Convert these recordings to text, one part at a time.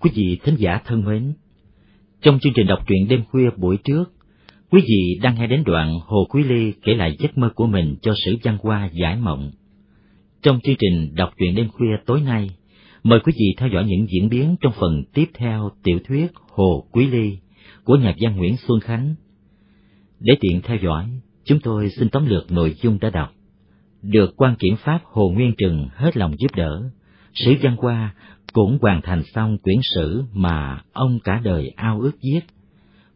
Quý vị thính giả thân mến, trong chương trình đọc truyện đêm khuya buổi trước, quý vị đang nghe đến đoạn Hồ Quý Ly kể lại giấc mơ của mình cho Sử Văn Hoa giải mộng. Trong chương trình đọc truyện đêm khuya tối nay, mời quý vị theo dõi những diễn biến trong phần tiếp theo tiểu thuyết Hồ Quý Ly của nhà văn Nguyễn Xuân Khánh. Để tiện theo dõi, chúng tôi xin tóm lược nội dung đã đọc. Được quan kiểm pháp Hồ Nguyên Trừng hết lòng giúp đỡ, Sử Văn Hoa cũng hoàn thành xong quyển sử mà ông cả đời ao ước viết,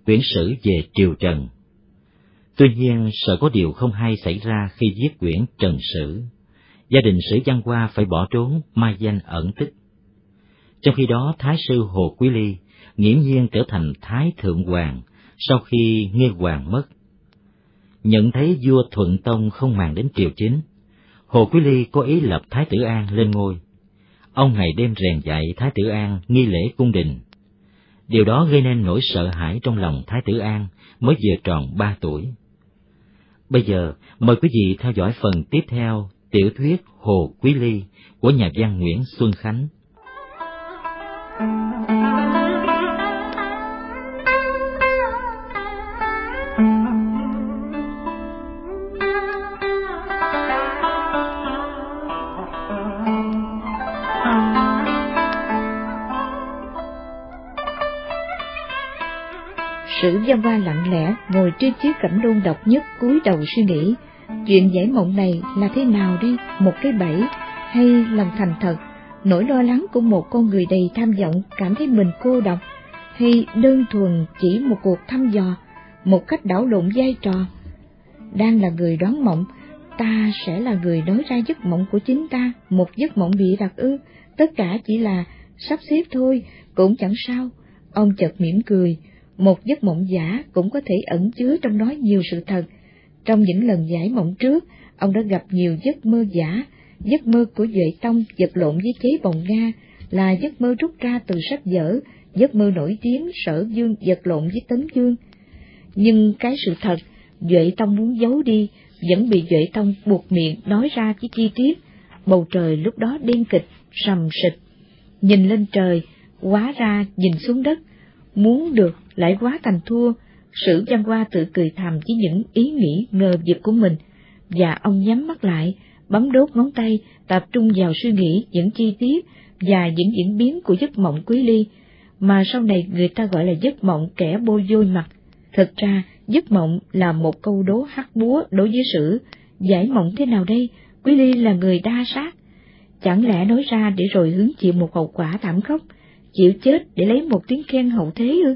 quyển sử về triều Trần. Tuy nhiên, sợ có điều không hay xảy ra khi viết quyển Trần Sử. Gia đình Sử Văn Hoa phải bỏ trốn, mai danh ẩn tích. Trong khi đó, Thái sư Hồ Quý Ly nghiễm nhiên trở thành Thái Thượng Hoàng sau khi Nghê Hoàng mất. Nhận thấy vua Thuận Tông không màng đến triều chính, Hồ Quý Ly có ý lập Thái Tử An lên ngôi ông ngày đêm rèn dạy Thái tử An nghi lễ cung đình. Điều đó gây nên nỗi sợ hãi trong lòng Thái tử An mới vừa tròn ba tuổi. Bây giờ, mời quý vị theo dõi phần tiếp theo tiểu thuyết Hồ Quý Ly của nhà văn Nguyễn Xuân Khánh. Sử văn hoa lặng lẽ ngồi trên chiếc cẩm đôn độc nhất cúi đầu suy nghĩ, chuyện giải mộng này là thế nào đi, một cái bẫy hay lòng thành thật, nỗi lo lắng của một con người đầy tham vọng cảm thấy mình cô độc, hay đơn thuần chỉ một cuộc thăm dò, một cách đảo lộn vai trò. Đang là người đoán mộng, ta sẽ là người nói ra giấc mộng của chính ta, một giấc mộng bị đặt ư, tất cả chỉ là sắp xếp thôi, cũng chẳng sao. Ông chợt mỉm cười, một giấc mộng giả cũng có thể ẩn chứa trong đó nhiều sự thật. Trong những lần giải mộng trước, ông đã gặp nhiều giấc mơ giả, giấc mơ của Duệ Tông vật lộn với chế bồng Nga là giấc mơ rút ra từ sách vở, giấc mơ nổi tiếng sở dương vật lộn với tấn dương. Nhưng cái sự thật, Duệ Tông muốn giấu đi, vẫn bị Duệ Tông buộc miệng nói ra với chi tiết. Bầu trời lúc đó đen kịch, sầm sịch. Nhìn lên trời, hóa ra nhìn xuống đất, muốn được lại quá thành thua, sử văn hoa tự cười thầm với những ý nghĩ ngờ vực của mình, và ông nhắm mắt lại, bấm đốt ngón tay, tập trung vào suy nghĩ những chi tiết và những diễn biến của giấc mộng quý ly, mà sau này người ta gọi là giấc mộng kẻ bôi vôi mặt. Thực ra, giấc mộng là một câu đố hắc búa đối với sử, giải mộng thế nào đây, quý ly là người đa sát. Chẳng lẽ nói ra để rồi hứng chịu một hậu quả thảm khốc, chịu chết để lấy một tiếng khen hậu thế ư?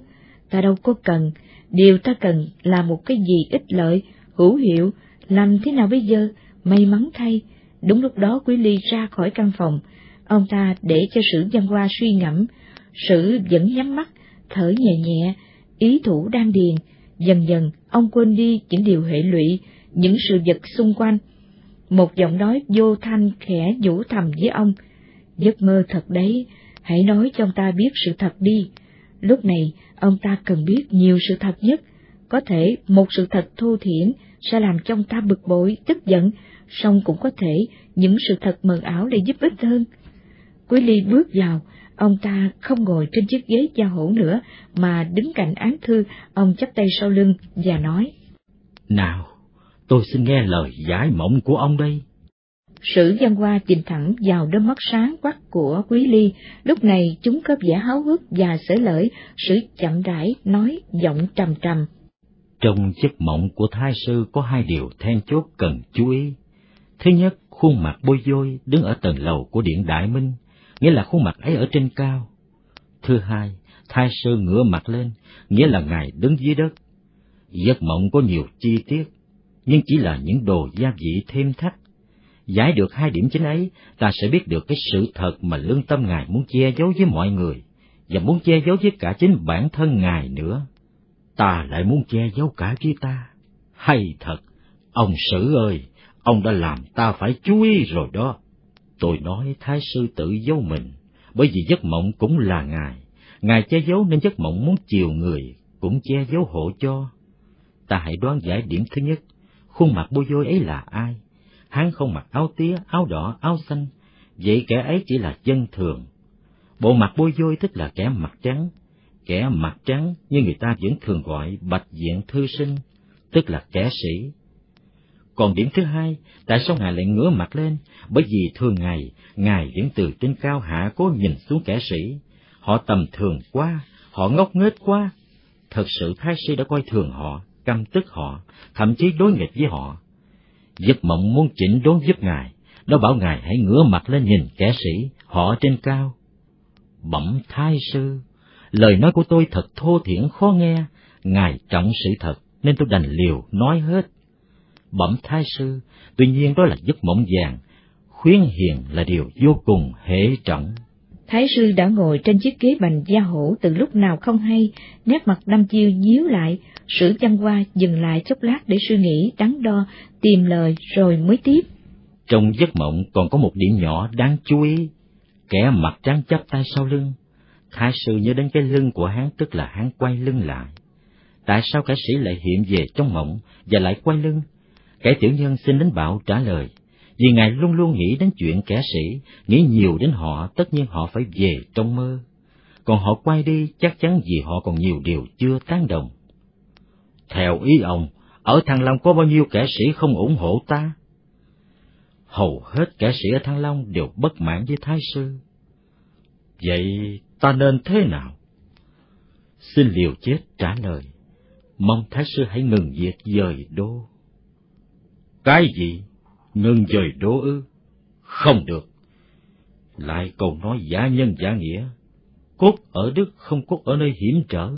ta đâu có cần, điều ta cần là một cái gì ích lợi, hữu hiệu, làm thế nào bây giờ, may mắn thay. Đúng lúc đó Quý Ly ra khỏi căn phòng, ông ta để cho sử văn hoa suy ngẫm, sử vẫn nhắm mắt, thở nhẹ nhẹ, ý thủ đang điền, dần dần ông quên đi những điều hệ lụy, những sự vật xung quanh. Một giọng nói vô thanh khẽ nhủ thầm với ông, giấc mơ thật đấy, hãy nói cho ông ta biết sự thật đi. Lúc này, ông ta cần biết nhiều sự thật nhất, có thể một sự thật thô thiển sẽ làm cho ông ta bực bội, tức giận, song cũng có thể những sự thật mờ ảo để giúp ích hơn. Quý Ly bước vào, ông ta không ngồi trên chiếc ghế gia hổ nữa, mà đứng cạnh án thư, ông chắp tay sau lưng và nói. Nào, tôi xin nghe lời giải mộng của ông đây. Sử văn hoa nhìn thẳng vào đôi mắt sáng quắc của Quý Ly, lúc này chúng có vẻ háo hức và sở lợi, sử chậm rãi nói giọng trầm trầm. Trong giấc mộng của thai sư có hai điều then chốt cần chú ý. Thứ nhất, khuôn mặt bôi vôi đứng ở tầng lầu của điện Đại Minh, nghĩa là khuôn mặt ấy ở trên cao. Thứ hai, thai sư ngửa mặt lên, nghĩa là ngài đứng dưới đất. Giấc mộng có nhiều chi tiết, nhưng chỉ là những đồ gia vị thêm thắt Giải được hai điểm chính ấy, ta sẽ biết được cái sự thật mà lương tâm Ngài muốn che giấu với mọi người, và muốn che giấu với cả chính bản thân Ngài nữa. Ta lại muốn che giấu cả với ta. Hay thật, ông Sử ơi, ông đã làm ta phải chú ý rồi đó. Tôi nói Thái Sư tự giấu mình, bởi vì giấc mộng cũng là Ngài. Ngài che giấu nên giấc mộng muốn chiều người, cũng che giấu hộ cho. Ta hãy đoán giải điểm thứ nhất, khuôn mặt bôi vôi ấy là ai? Hắn không mặc áo tía, áo đỏ, áo xanh, vậy kẻ ấy chỉ là dân thường. Bộ mặt bôi vôi tức là kẻ mặt trắng, kẻ mặt trắng như người ta vẫn thường gọi bạch diện thư sinh, tức là kẻ sĩ. Còn điểm thứ hai, tại sao Ngài lại ngửa mặt lên? Bởi vì thường ngày, Ngài vẫn từ trên cao hạ cố nhìn xuống kẻ sĩ. Họ tầm thường quá, họ ngốc nghếch quá. Thật sự thái sĩ đã coi thường họ, căm tức họ, thậm chí đối nghịch với họ. Giấc mộng muốn chỉnh đốn giúp Ngài, nó bảo Ngài hãy ngửa mặt lên nhìn kẻ sĩ, họ trên cao. Bẩm thái sư, lời nói của tôi thật thô thiển khó nghe, Ngài trọng sự thật, nên tôi đành liều nói hết. Bẩm thái sư, tuy nhiên đó là giấc mộng vàng, khuyến hiền là điều vô cùng hệ trọng. Thái sư đã ngồi trên chiếc ghế bành da hổ từ lúc nào không hay, nét mặt đăm chiêu nhíu lại, sử chăn qua dừng lại chốc lát để suy nghĩ, đắn đo, tìm lời rồi mới tiếp. Trong giấc mộng còn có một điểm nhỏ đáng chú ý, kẻ mặt trắng chắp tay sau lưng. Thái sư nhớ đến cái lưng của hắn tức là hắn quay lưng lại. Tại sao kẻ sĩ lại hiện về trong mộng và lại quay lưng? Kẻ tiểu nhân xin đến bảo trả lời vì Ngài luôn luôn nghĩ đến chuyện kẻ sĩ, nghĩ nhiều đến họ, tất nhiên họ phải về trong mơ. Còn họ quay đi chắc chắn vì họ còn nhiều điều chưa tán đồng. Theo ý ông, ở Thăng Long có bao nhiêu kẻ sĩ không ủng hộ ta? Hầu hết kẻ sĩ ở Thăng Long đều bất mãn với Thái Sư. Vậy ta nên thế nào? Xin liều chết trả lời, mong Thái Sư hãy ngừng việc dời đô. Cái gì? Ngừng dời đố ư? Không được. Lại câu nói giả nhân giả nghĩa, cốt ở Đức không cốt ở nơi hiểm trở.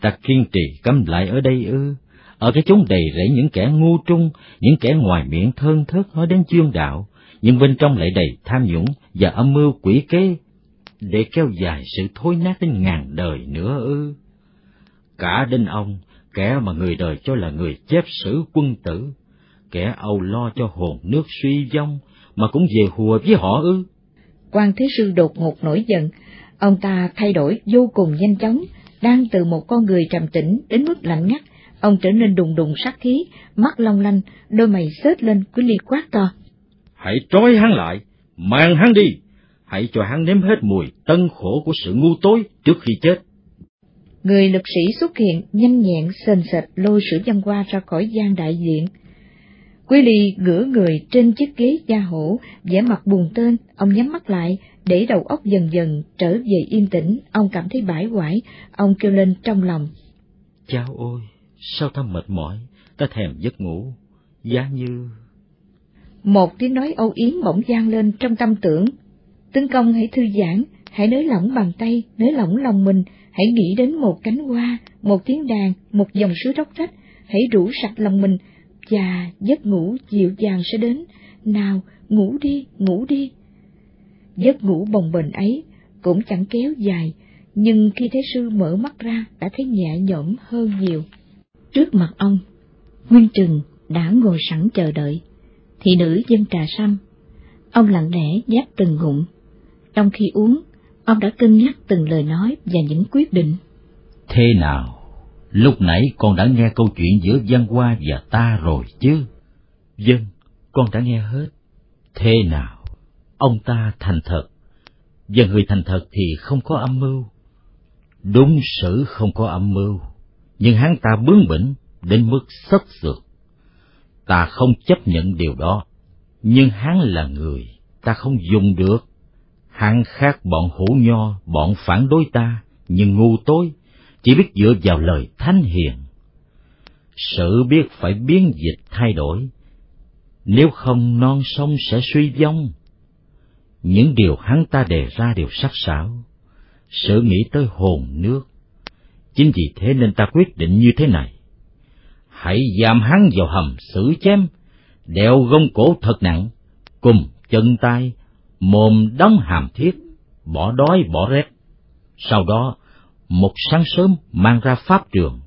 Ta kiên trì cấm lại ở đây ư, ở cái chốn đầy rẫy những kẻ ngu trung, những kẻ ngoài miệng thơn thớt nói đến chuyên đạo, nhưng bên trong lại đầy tham nhũng và âm mưu quỷ kế, để kéo dài sự thối nát đến ngàn đời nữa ư. Cả đến ông, kẻ mà người đời cho là người chép sử quân tử, kẻ âu lo cho hồn nước suy vong mà cũng về hùa với họ ư? Quan Thế Sư đột ngột nổi giận, ông ta thay đổi vô cùng nhanh chóng, đang từ một con người trầm tĩnh đến mức lạnh ngắt, ông trở nên đùng đùng sát khí, mắt long lanh, đôi mày xết lên quý ly quát to. Hãy trói hắn lại, mang hắn đi, hãy cho hắn nếm hết mùi tân khổ của sự ngu tối trước khi chết. Người lực sĩ xuất hiện nhanh nhẹn sền sệt lôi sử văn qua ra khỏi gian đại diện. Quý ly ngửa người trên chiếc ghế da hổ, vẻ mặt buồn tên, ông nhắm mắt lại, để đầu óc dần dần trở về yên tĩnh, ông cảm thấy bãi quải, ông kêu lên trong lòng. Chao ôi, sao ta mệt mỏi, ta thèm giấc ngủ, giá như... Một tiếng nói âu yếm bỗng gian lên trong tâm tưởng. Tướng công hãy thư giãn, hãy nới lỏng bàn tay, nới lỏng lòng mình, hãy nghĩ đến một cánh hoa, một tiếng đàn, một dòng suối róc rách, hãy rủ sạch lòng mình, và giấc ngủ dịu dàng sẽ đến, nào, ngủ đi, ngủ đi. Giấc ngủ bồng bềnh ấy cũng chẳng kéo dài, nhưng khi Thế Sư mở mắt ra đã thấy nhẹ nhõm hơn nhiều. Trước mặt ông, Nguyên Trừng đã ngồi sẵn chờ đợi, thị nữ dân trà xăm. Ông lặng lẽ nháp từng ngụm. Trong khi uống, ông đã cân nhắc từng lời nói và những quyết định. Thế nào? Lúc nãy con đã nghe câu chuyện giữa Văn Hoa và ta rồi chứ? Dân, con đã nghe hết. Thế nào? Ông ta thành thật, và người thành thật thì không có âm mưu. Đúng xử không có âm mưu, nhưng hắn ta bướng bỉnh đến mức sất sượt. Ta không chấp nhận điều đó, nhưng hắn là người, ta không dùng được. Hắn khác bọn hổ nho, bọn phản đối ta, nhưng ngu tối, chỉ biết dựa vào lời thánh hiền. Sự biết phải biến dịch thay đổi, nếu không non sông sẽ suy vong. Những điều hắn ta đề ra đều sắc sảo, sự nghĩ tới hồn nước. Chính vì thế nên ta quyết định như thế này. Hãy giam hắn vào hầm xử chém, đeo gông cổ thật nặng, cùng chân tay, mồm đóng hàm thiết, bỏ đói bỏ rét. Sau đó, một sáng sớm mang ra pháp trường,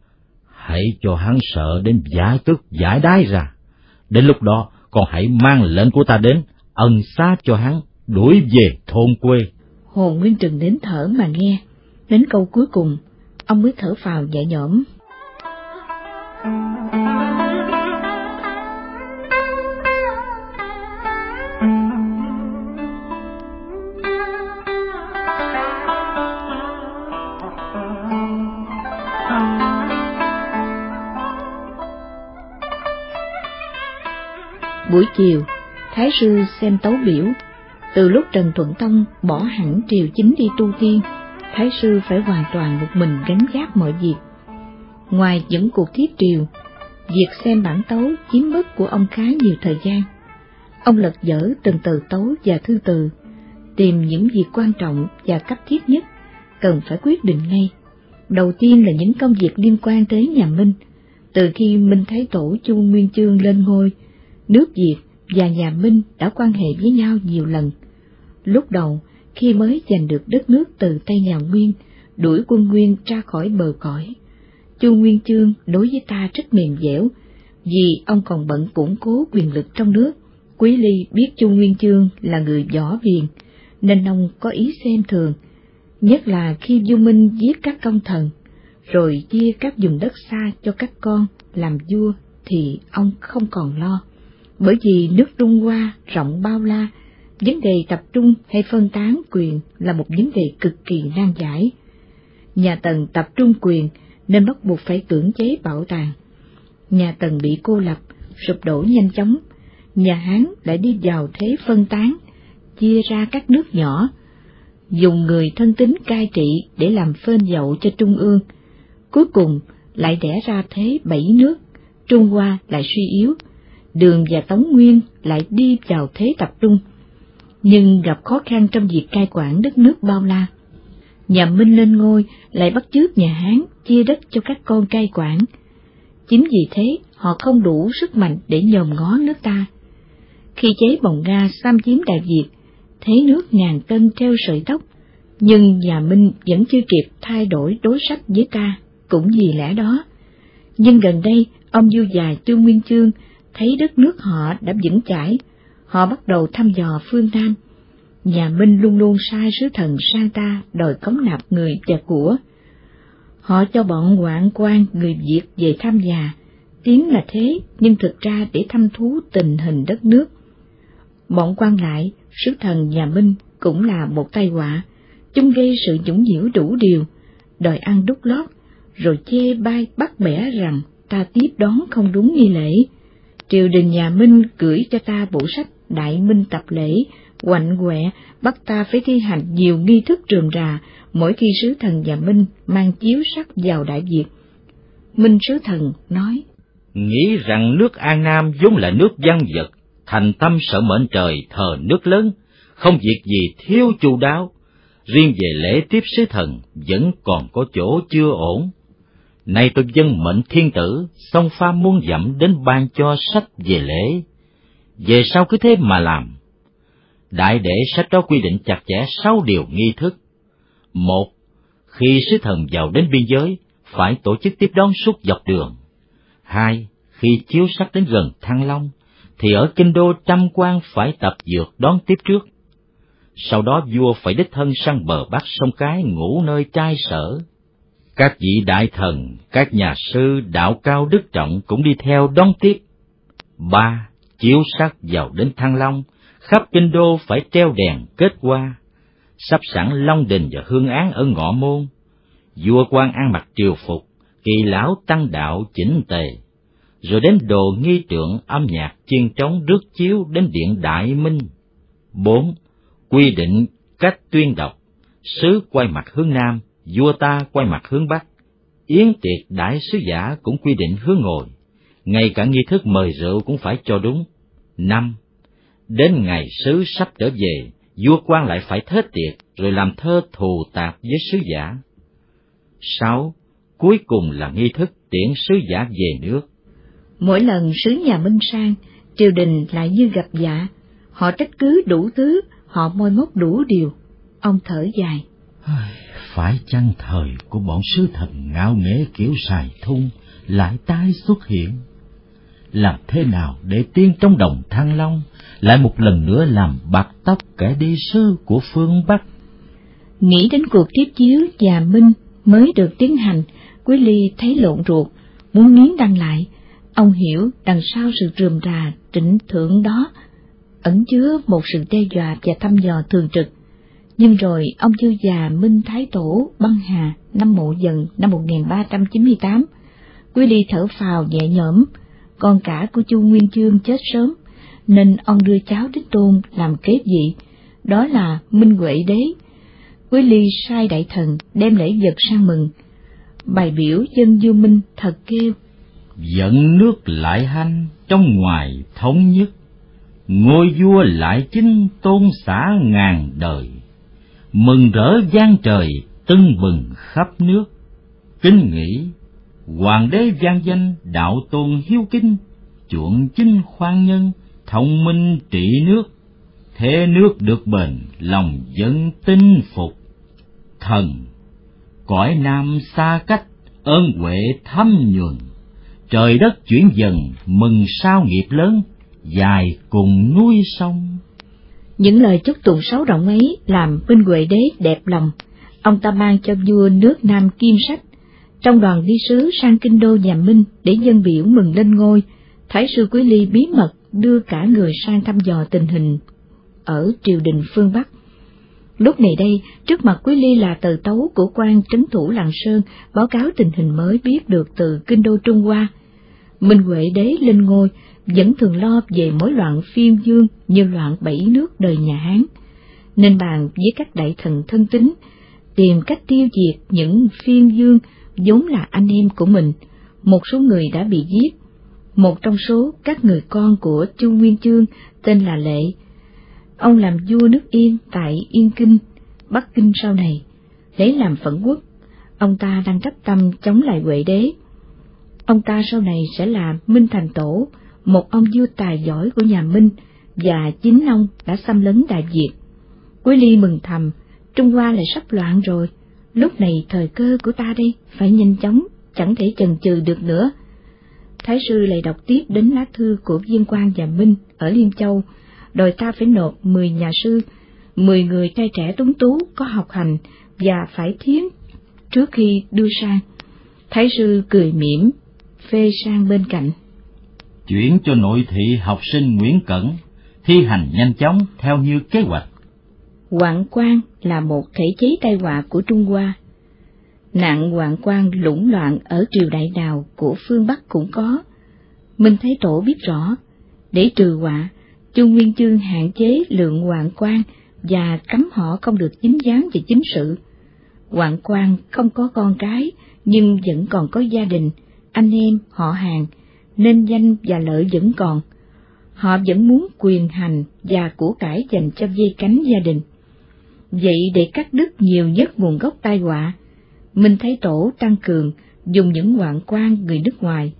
hãy cho hắn sợ đến giải tức giải đái ra. Đến lúc đó, còn hãy mang lệnh của ta đến, ân xá cho hắn, đuổi về thôn quê. Hồ Nguyên Trừng đến thở mà nghe, đến câu cuối cùng, ông mới thở phào nhẹ nhõm. Buổi chiều, Thái sư xem tấu biểu. Từ lúc Trần Thuận Tông bỏ hẳn triều chính đi tu tiên, Thái sư phải hoàn toàn một mình gánh gác mọi việc. Ngoài những cuộc thiết triều, việc xem bản tấu chiếm mất của ông khá nhiều thời gian. Ông lật dở từng tờ tấu và thư từ, tìm những việc quan trọng và cấp thiết nhất, cần phải quyết định ngay. Đầu tiên là những công việc liên quan tới nhà Minh. Từ khi Minh Thái Tổ Chu Nguyên Chương lên ngôi, nước Việt và nhà Minh đã quan hệ với nhau nhiều lần. Lúc đầu, khi mới giành được đất nước từ tay nhà Nguyên, đuổi quân Nguyên ra khỏi bờ cõi, Chu Nguyên Chương đối với ta rất mềm dẻo, vì ông còn bận củng cố quyền lực trong nước. Quý Ly biết Chu Nguyên Chương là người võ viền, nên ông có ý xem thường, nhất là khi Du Minh giết các công thần, rồi chia các vùng đất xa cho các con làm vua thì ông không còn lo. Bởi vì nước Trung Hoa rộng bao la, vấn đề tập trung hay phân tán quyền là một vấn đề cực kỳ nan giải. Nhà Tần tập trung quyền nên bắt buộc phải cưỡng chế bảo tàng. Nhà Tần bị cô lập, sụp đổ nhanh chóng, nhà Hán lại đi vào thế phân tán, chia ra các nước nhỏ, dùng người thân tín cai trị để làm phên dậu cho Trung ương. Cuối cùng lại đẻ ra thế bảy nước, Trung Hoa lại suy yếu, Đường và Tống Nguyên lại đi vào thế tập trung, nhưng gặp khó khăn trong việc cai quản đất nước bao la. Nhà Minh lên ngôi lại bắt chước nhà Hán chia đất cho các con cai quản. Chính vì thế họ không đủ sức mạnh để nhòm ngó nước ta. Khi chế bồng Nga xâm chiếm Đại Việt, thấy nước ngàn cân treo sợi tóc, nhưng nhà Minh vẫn chưa kịp thay đổi đối sách với ta, cũng vì lẽ đó. Nhưng gần đây, ông vua già Trương Nguyên Chương thấy đất nước họ đã vững chãi, họ bắt đầu thăm dò phương Nam. Nhà Minh luôn luôn sai sứ thần sang ta đòi cống nạp người và của. Họ cho bọn hoạn quan người Việt về thăm nhà, tiếng là thế nhưng thực ra để thăm thú tình hình đất nước. Bọn quan lại, sứ thần nhà Minh cũng là một tai họa, chúng gây sự dũng nhiễu đủ điều, đòi ăn đúc lót, rồi chê bai bắt bẻ rằng ta tiếp đón không đúng nghi lễ triều đình nhà Minh gửi cho ta bộ sách Đại Minh Tập Lễ, quạnh quẹ, bắt ta phải thi hành nhiều nghi thức trường rà mỗi khi sứ thần nhà Minh mang chiếu sắc vào Đại Việt. Minh sứ thần nói, Nghĩ rằng nước An Nam vốn là nước văn vật, thành tâm sợ mệnh trời thờ nước lớn, không việc gì thiếu chu đáo, riêng về lễ tiếp sứ thần vẫn còn có chỗ chưa ổn Nay tôi dân mệnh thiên tử, song pha muôn dặm đến ban cho sách về lễ. Về sau cứ thế mà làm. Đại để sách đó quy định chặt chẽ sáu điều nghi thức. Một, khi sứ thần vào đến biên giới, phải tổ chức tiếp đón suốt dọc đường. Hai, khi chiếu sắc đến gần Thăng Long, thì ở kinh đô trăm quan phải tập dược đón tiếp trước. Sau đó vua phải đích thân sang bờ bắc sông Cái ngủ nơi trai sở, các vị đại thần, các nhà sư, đạo cao đức trọng cũng đi theo đón tiếp. Ba, chiếu sắc vào đến Thăng Long, khắp kinh đô phải treo đèn kết hoa, sắp sẵn long đình và hương án ở ngõ môn. Vua quan ăn mặc triều phục, kỳ lão tăng đạo chỉnh tề, rồi đến đồ nghi trượng âm nhạc chiên trống rước chiếu đến điện Đại Minh. Bốn, quy định cách tuyên đọc, sứ quay mặt hướng Nam, vua ta quay mặt hướng Bắc, yến tiệc đại sứ giả cũng quy định hướng ngồi, ngay cả nghi thức mời rượu cũng phải cho đúng. Năm, đến ngày sứ sắp trở về, vua quan lại phải thết tiệc rồi làm thơ thù tạp với sứ giả. Sáu, cuối cùng là nghi thức tiễn sứ giả về nước. Mỗi lần sứ nhà Minh sang, triều đình lại như gặp dạ, họ trách cứ đủ thứ, họ môi móc đủ điều. Ông thở dài phải chăng thời của bọn sứ thần ngạo nghễ kiểu xài thung lại tái xuất hiện? Làm thế nào để tiên trong đồng Thăng Long lại một lần nữa làm bạc tóc kẻ đi sư của phương Bắc? Nghĩ đến cuộc tiếp chiếu già Minh mới được tiến hành, Quý Ly thấy lộn ruột, muốn nghiến đăng lại. Ông hiểu đằng sau sự rườm rà, trịnh thượng đó, ẩn chứa một sự đe dọa và thăm dò thường trực nhưng rồi ông chư già Minh Thái Tổ băng hà năm mộ dần năm 1398, Quý Ly thở phào nhẹ nhõm, con cả của Chu Nguyên Chương chết sớm, nên ông đưa cháu đích tôn làm kế vị, đó là Minh Huệ Đế. Quý ly sai đại thần đem lễ vật sang mừng, bài biểu dân du Minh thật kêu. Dẫn nước lại hanh trong ngoài thống nhất, ngôi vua lại chính tôn xã ngàn đời, mừng rỡ gian trời tưng bừng khắp nước, kinh nghĩ hoàng đế gian danh đạo tôn hiếu kinh chuộng chinh khoan nhân thông minh trị nước. Thế nước được bền lòng dân tin phục. Thần cõi nam xa cách ơn huệ thâm nhuần trời đất chuyển dần mừng sao nghiệp lớn dài cùng núi sông những lời chúc tụng sáo rộng ấy làm minh huệ đế đẹp lòng ông ta mang cho vua nước nam kim sách trong đoàn đi sứ sang kinh đô nhà Minh để dân biểu mừng lên ngôi, Thái sư Quý Ly bí mật đưa cả người sang thăm dò tình hình ở triều đình phương Bắc. Lúc này đây, trước mặt Quý Ly là tờ tấu của quan trấn thủ Lạng Sơn báo cáo tình hình mới biết được từ kinh đô Trung Hoa. Minh Huệ đế lên ngôi, vẫn thường lo về mối loạn phiêu dương như loạn bảy nước đời nhà Hán, nên bàn với các đại thần thân tín tìm cách tiêu diệt những phiêu dương vốn là anh em của mình, một số người đã bị giết. Một trong số các người con của Chu Nguyên Chương tên là Lệ. Ông làm vua nước Yên tại Yên Kinh, Bắc Kinh sau này, lấy làm phẫn quốc. Ông ta đang cách tâm chống lại Huệ đế. Ông ta sau này sẽ là Minh Thành Tổ, một ông vua tài giỏi của nhà Minh, và chính ông đã xâm lấn Đại Việt. Quý Ly mừng thầm, Trung Hoa lại sắp loạn rồi lúc này thời cơ của ta đây phải nhanh chóng, chẳng thể chần chừ được nữa. Thái sư lại đọc tiếp đến lá thư của viên quan và Minh ở Liên Châu, đòi ta phải nộp mười nhà sư, mười người trai trẻ tuấn tú có học hành và phải thiến trước khi đưa sang. Thái sư cười mỉm, phê sang bên cạnh. Chuyển cho nội thị học sinh Nguyễn Cẩn, thi hành nhanh chóng theo như kế hoạch. Hoạn quan là một thể chế tai họa của Trung Hoa. Nạn Hoàng quan lũng loạn ở triều đại nào của phương Bắc cũng có. Minh Thái Tổ biết rõ, để trừ họa, Trung Nguyên Chương hạn chế lượng Hoàng quan và cấm họ không được dính dáng về chính sự. Hoàng quan không có con cái, nhưng vẫn còn có gia đình, anh em, họ hàng, nên danh và lợi vẫn còn. Họ vẫn muốn quyền hành và của cải dành cho dây cánh gia đình. Vậy để cắt đứt nhiều nhất nguồn gốc tai họa, Minh Thái Tổ tăng cường dùng những hoạn quan người nước ngoài.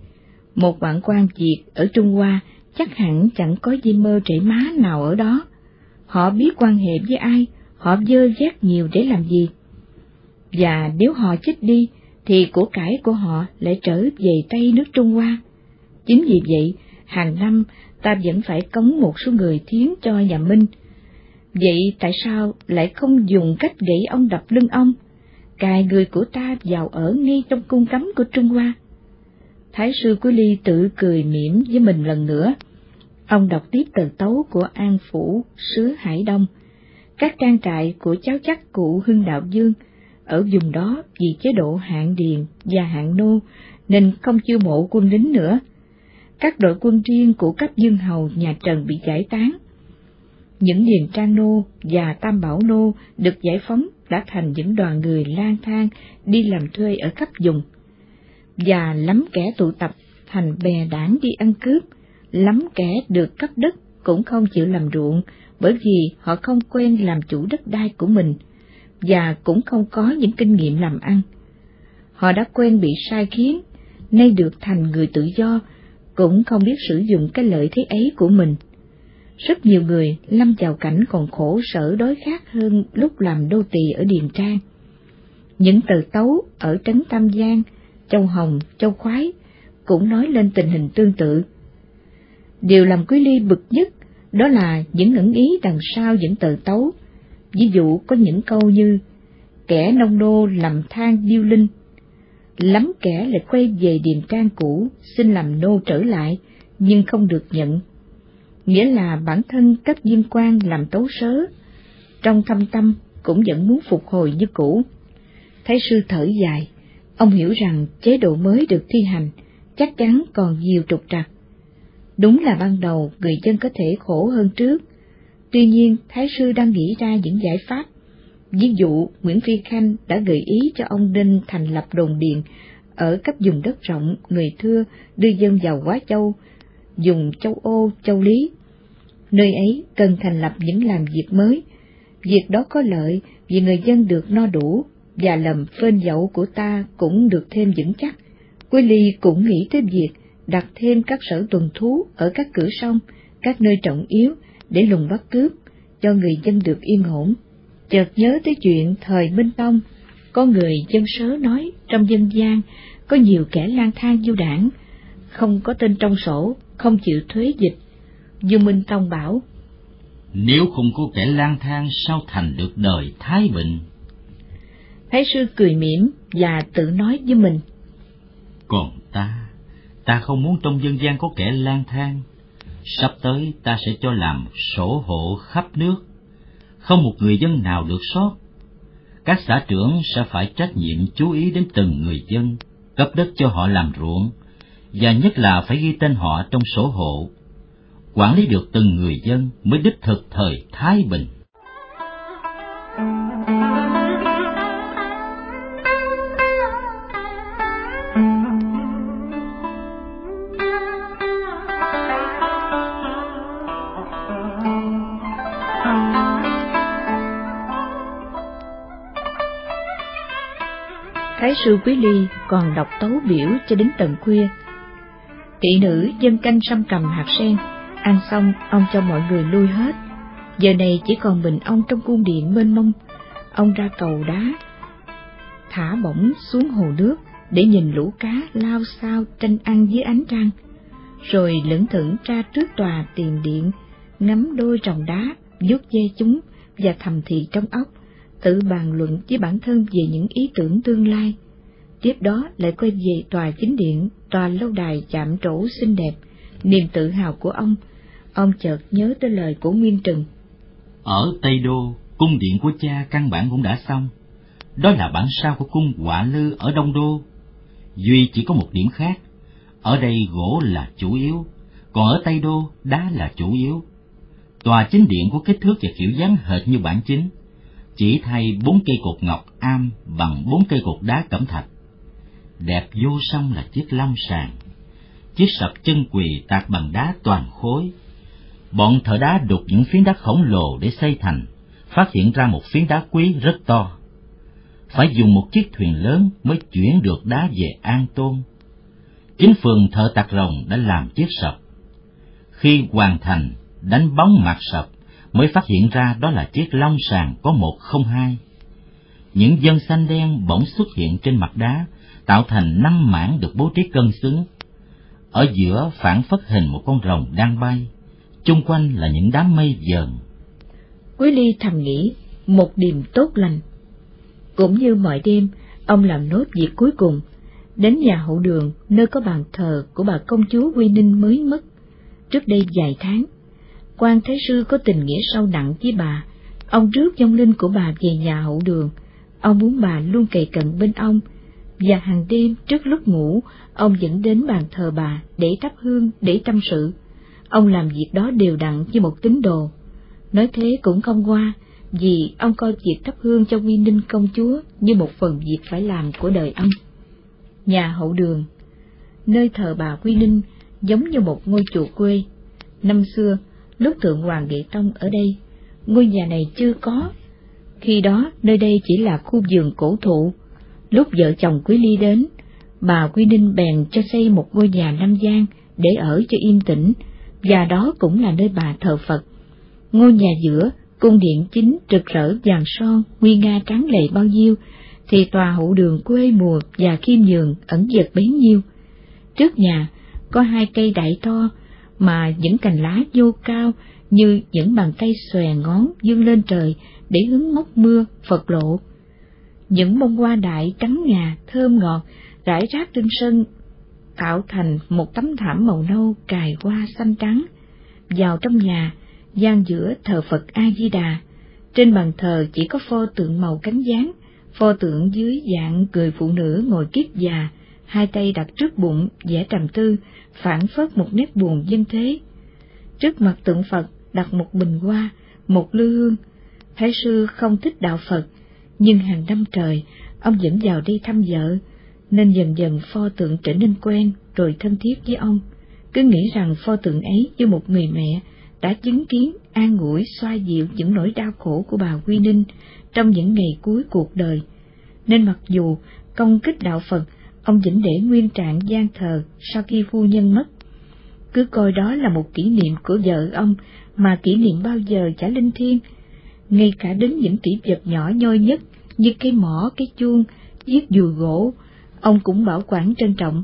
Một hoạn quan Việt ở Trung Hoa chắc hẳn chẳng có di mơ trễ má nào ở đó. Họ biết quan hệ với ai, họ dơ vét nhiều để làm gì. Và nếu họ chết đi, thì của cải của họ lại trở về Tây nước Trung Hoa. Chính vì vậy, hàng năm ta vẫn phải cống một số người thiến cho nhà Minh, Vậy tại sao lại không dùng cách gãy ông đập lưng ông, cài người của ta vào ở ngay trong cung cấm của Trung Hoa? Thái sư Quý Ly tự cười mỉm với mình lần nữa. Ông đọc tiếp tờ tấu của An Phủ, xứ Hải Đông, các trang trại của cháu chắc cụ Hưng Đạo Dương, ở vùng đó vì chế độ hạng điền và hạng nô nên không chiêu mộ quân lính nữa. Các đội quân riêng của các dương hầu nhà Trần bị giải tán, những điền trang nô và tam bảo nô được giải phóng đã thành những đoàn người lang thang đi làm thuê ở khắp vùng, và lắm kẻ tụ tập thành bè đảng đi ăn cướp, lắm kẻ được cấp đất cũng không chịu làm ruộng bởi vì họ không quen làm chủ đất đai của mình và cũng không có những kinh nghiệm làm ăn. Họ đã quen bị sai khiến, nay được thành người tự do, cũng không biết sử dụng cái lợi thế ấy của mình rất nhiều người lâm vào cảnh còn khổ sở đối khát hơn lúc làm đô tỳ ở Điền Trang. Những tờ tấu ở Trấn Tam Giang, Châu Hồng, Châu Khoái cũng nói lên tình hình tương tự. Điều làm Quý Ly bực nhất đó là những ngẩn ý đằng sau những tờ tấu. Ví dụ có những câu như kẻ nông đô làm than điêu linh, lắm kẻ lại quay về điềm trang cũ xin làm nô trở lại nhưng không được nhận nghĩa là bản thân cấp viên quan làm tấu sớ, trong thâm tâm cũng vẫn muốn phục hồi như cũ. Thái sư thở dài, ông hiểu rằng chế độ mới được thi hành chắc chắn còn nhiều trục trặc. Đúng là ban đầu người dân có thể khổ hơn trước. Tuy nhiên, Thái sư đang nghĩ ra những giải pháp. Ví dụ, Nguyễn Phi Khanh đã gợi ý cho ông Đinh thành lập đồn điền ở các vùng đất rộng, người thưa đưa dân vào Quá Châu, dùng châu Ô, châu Lý. Nơi ấy cần thành lập những làm việc mới. Việc đó có lợi vì người dân được no đủ và lầm phên dậu của ta cũng được thêm vững chắc. Quy Ly cũng nghĩ tới việc đặt thêm các sở tuần thú ở các cửa sông, các nơi trọng yếu để lùng bắt cướp, cho người dân được yên ổn. Chợt nhớ tới chuyện thời Minh Tông, có người dân sớ nói trong dân gian có nhiều kẻ lang thang du đảng, không có tên trong sổ, không chịu thuế dịch. Dương Minh Tông bảo, Nếu không có kẻ lang thang sao thành được đời thái bình? Thái sư cười mỉm và tự nói với mình. Còn ta, ta không muốn trong dân gian có kẻ lang thang. Sắp tới ta sẽ cho làm sổ hộ khắp nước, không một người dân nào được sót. Các xã trưởng sẽ phải trách nhiệm chú ý đến từng người dân, cấp đất cho họ làm ruộng, và nhất là phải ghi tên họ trong sổ hộ. Quản lý được từng người dân mới đích thực thời Thái Bình. Sư Quý Ly còn đọc tấu biểu cho đến tận khuya. Kỵ nữ dân canh xăm cầm hạt sen, ăn xong ông cho mọi người lui hết. Giờ này chỉ còn mình ông trong cung điện mênh mông, ông ra cầu đá, thả bổng xuống hồ nước để nhìn lũ cá lao sao tranh ăn dưới ánh trăng, rồi lững thững ra trước tòa tiền điện, ngắm đôi tròng đá, vuốt ve chúng và thầm thì trong óc tự bàn luận với bản thân về những ý tưởng tương lai. Tiếp đó lại quay về tòa chính điện, tòa lâu đài chạm trổ xinh đẹp, niềm tự hào của ông. Ông chợt nhớ tới lời của Nguyên Trừng. Ở Tây Đô, cung điện của cha căn bản cũng đã xong. Đó là bản sao của cung quả Lư ở Đông Đô. Duy chỉ có một điểm khác, ở đây gỗ là chủ yếu, còn ở Tây Đô đá là chủ yếu. Tòa chính điện có kích thước và kiểu dáng hệt như bản chính, chỉ thay bốn cây cột ngọc am bằng bốn cây cột đá cẩm thạch. Đẹp vô song là chiếc long sàn, chiếc sập chân quỳ tạc bằng đá toàn khối. Bọn thợ đá đục những phiến đá khổng lồ để xây thành, phát hiện ra một phiến đá quý rất to. Phải dùng một chiếc thuyền lớn mới chuyển được đá về An Tôn. Chính phường thợ tạc rồng đã làm chiếc sập. Khi hoàn thành, đánh bóng mặt sập, mới phát hiện ra đó là chiếc long sàn có một không hai. Những dân xanh đen bỗng xuất hiện trên mặt đá, tạo thành năm mảng được bố trí cân xứng. Ở giữa phản phất hình một con rồng đang bay, chung quanh là những đám mây dờn. Quý Ly thầm nghĩ, một điềm tốt lành. Cũng như mọi đêm, ông làm nốt việc cuối cùng, đến nhà hậu đường nơi có bàn thờ của bà công chúa Quy Ninh mới mất, trước đây vài tháng quan Thái Sư có tình nghĩa sâu nặng với bà, ông rước dông linh của bà về nhà hậu đường, ông muốn bà luôn kề cận bên ông, và hàng đêm trước lúc ngủ, ông dẫn đến bàn thờ bà để thắp hương, để tâm sự. Ông làm việc đó đều đặn như một tín đồ. Nói thế cũng không qua, vì ông coi việc thắp hương cho Quy Ninh công chúa như một phần việc phải làm của đời ông. Nhà hậu đường, nơi thờ bà Quy Ninh giống như một ngôi chùa quê. Năm xưa, lúc Thượng Hoàng Nghệ Tông ở đây, ngôi nhà này chưa có. Khi đó, nơi đây chỉ là khu vườn cổ thụ. Lúc vợ chồng Quý Ly đến, bà Quy Ninh bèn cho xây một ngôi nhà năm gian để ở cho yên tĩnh, và đó cũng là nơi bà thờ Phật. Ngôi nhà giữa, cung điện chính rực rỡ vàng son, nguy nga trắng lệ bao nhiêu, thì tòa hậu đường quê mùa và khiêm nhường ẩn dật bấy nhiêu. Trước nhà có hai cây đại to mà những cành lá vô cao như những bàn tay xòe ngón dương lên trời để hứng móc mưa phật lộ. Những bông hoa đại trắng ngà thơm ngọt rải rác trên sân tạo thành một tấm thảm màu nâu cài hoa xanh trắng. Vào trong nhà, gian giữa thờ Phật A Di Đà, trên bàn thờ chỉ có pho tượng màu cánh gián, pho tượng dưới dạng người phụ nữ ngồi kiết già, hai tay đặt trước bụng, vẻ trầm tư, phản phất một nét buồn dân thế. Trước mặt tượng Phật đặt một bình hoa, một lư hương. Thái sư không thích đạo Phật, nhưng hàng năm trời, ông vẫn vào đi thăm vợ, nên dần dần pho tượng trở nên quen rồi thân thiết với ông. Cứ nghĩ rằng pho tượng ấy như một người mẹ đã chứng kiến an ủi xoa dịu những nỗi đau khổ của bà Quy Ninh trong những ngày cuối cuộc đời. Nên mặc dù công kích đạo Phật, ông vẫn để nguyên trạng gian thờ sau khi phu nhân mất. Cứ coi đó là một kỷ niệm của vợ ông mà kỷ niệm bao giờ chả linh thiêng. Ngay cả đến những kỷ vật nhỏ nhoi nhất như cây mỏ, cái chuông, chiếc dùi gỗ, ông cũng bảo quản trân trọng.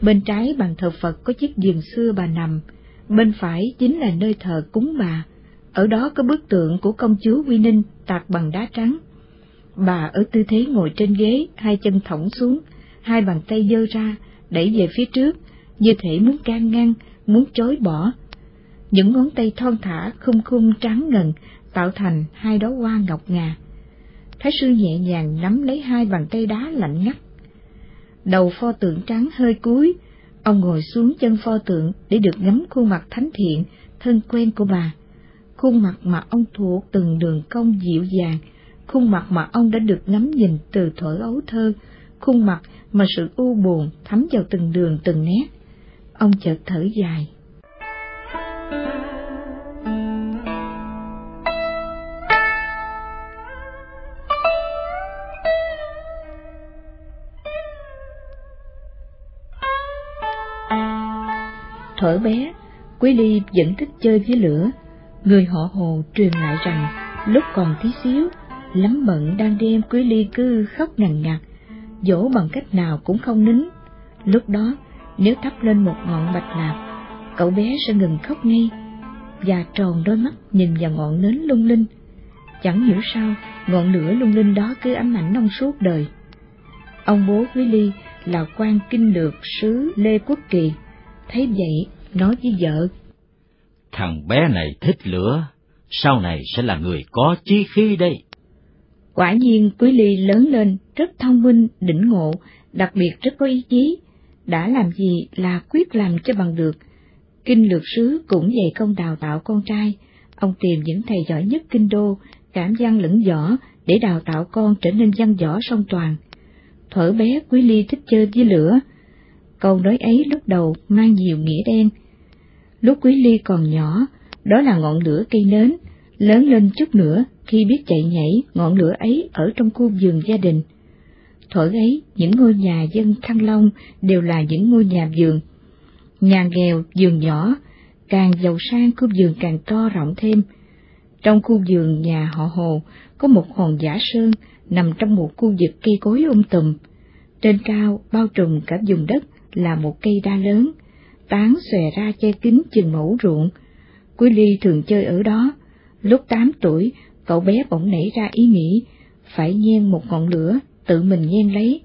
Bên trái bàn thờ Phật có chiếc giường xưa bà nằm, bên phải chính là nơi thờ cúng bà. Ở đó có bức tượng của công chúa Quy Ninh tạc bằng đá trắng. Bà ở tư thế ngồi trên ghế, hai chân thõng xuống, hai bàn tay dơ ra, đẩy về phía trước, như thể muốn can ngăn, muốn chối bỏ. Những ngón tay thon thả, khung khung trắng ngần, tạo thành hai đóa hoa ngọc ngà. Thái sư nhẹ nhàng nắm lấy hai bàn tay đá lạnh ngắt. Đầu pho tượng trắng hơi cúi, ông ngồi xuống chân pho tượng để được ngắm khuôn mặt thánh thiện, thân quen của bà. Khuôn mặt mà ông thuộc từng đường cong dịu dàng, khuôn mặt mà ông đã được ngắm nhìn từ thuở ấu thơ, khuôn mặt mà sự u buồn thấm vào từng đường từng nét. Ông chợt thở dài. Thuở bé, Quý Ly vẫn thích chơi với lửa. Người họ Hồ truyền lại rằng, lúc còn tí xíu, lắm bận đang đêm Quý Ly cứ khóc ngằn ngặt, dỗ bằng cách nào cũng không nín. Lúc đó, nếu thắp lên một ngọn bạch lạp, cậu bé sẽ ngừng khóc ngay, và tròn đôi mắt nhìn vào ngọn nến lung linh. Chẳng hiểu sao, ngọn lửa lung linh đó cứ ám ảnh ông suốt đời. Ông bố Quý Ly là quan kinh lược sứ Lê Quốc Kỳ, thấy vậy nói với vợ. Thằng bé này thích lửa, sau này sẽ là người có chí khí đây. Quả nhiên Quý Ly lớn lên rất thông minh, đỉnh ngộ, đặc biệt rất có ý chí, đã làm gì là quyết làm cho bằng được. Kinh lược sứ cũng dạy công đào tạo con trai, ông tìm những thầy giỏi nhất kinh đô, cảm văn lẫn võ để đào tạo con trở nên văn võ song toàn. Thuở bé Quý Ly thích chơi với lửa, câu nói ấy lúc đầu mang nhiều nghĩa đen. Lúc Quý Ly còn nhỏ, đó là ngọn lửa cây nến, lớn lên chút nữa khi biết chạy nhảy ngọn lửa ấy ở trong khu vườn gia đình. Thuở ấy, những ngôi nhà dân Thăng Long đều là những ngôi nhà vườn. Nhà nghèo, vườn nhỏ, càng giàu sang khu vườn càng to rộng thêm. Trong khu vườn nhà họ Hồ có một hòn giả sơn nằm trong một khu vực cây cối um tùm. Trên cao bao trùm cả vùng đất là một cây đa lớn, tán xòe ra che kín chừng mẫu ruộng. Quý Ly thường chơi ở đó. Lúc tám tuổi, cậu bé bỗng nảy ra ý nghĩ, phải nhen một ngọn lửa, tự mình nhen lấy.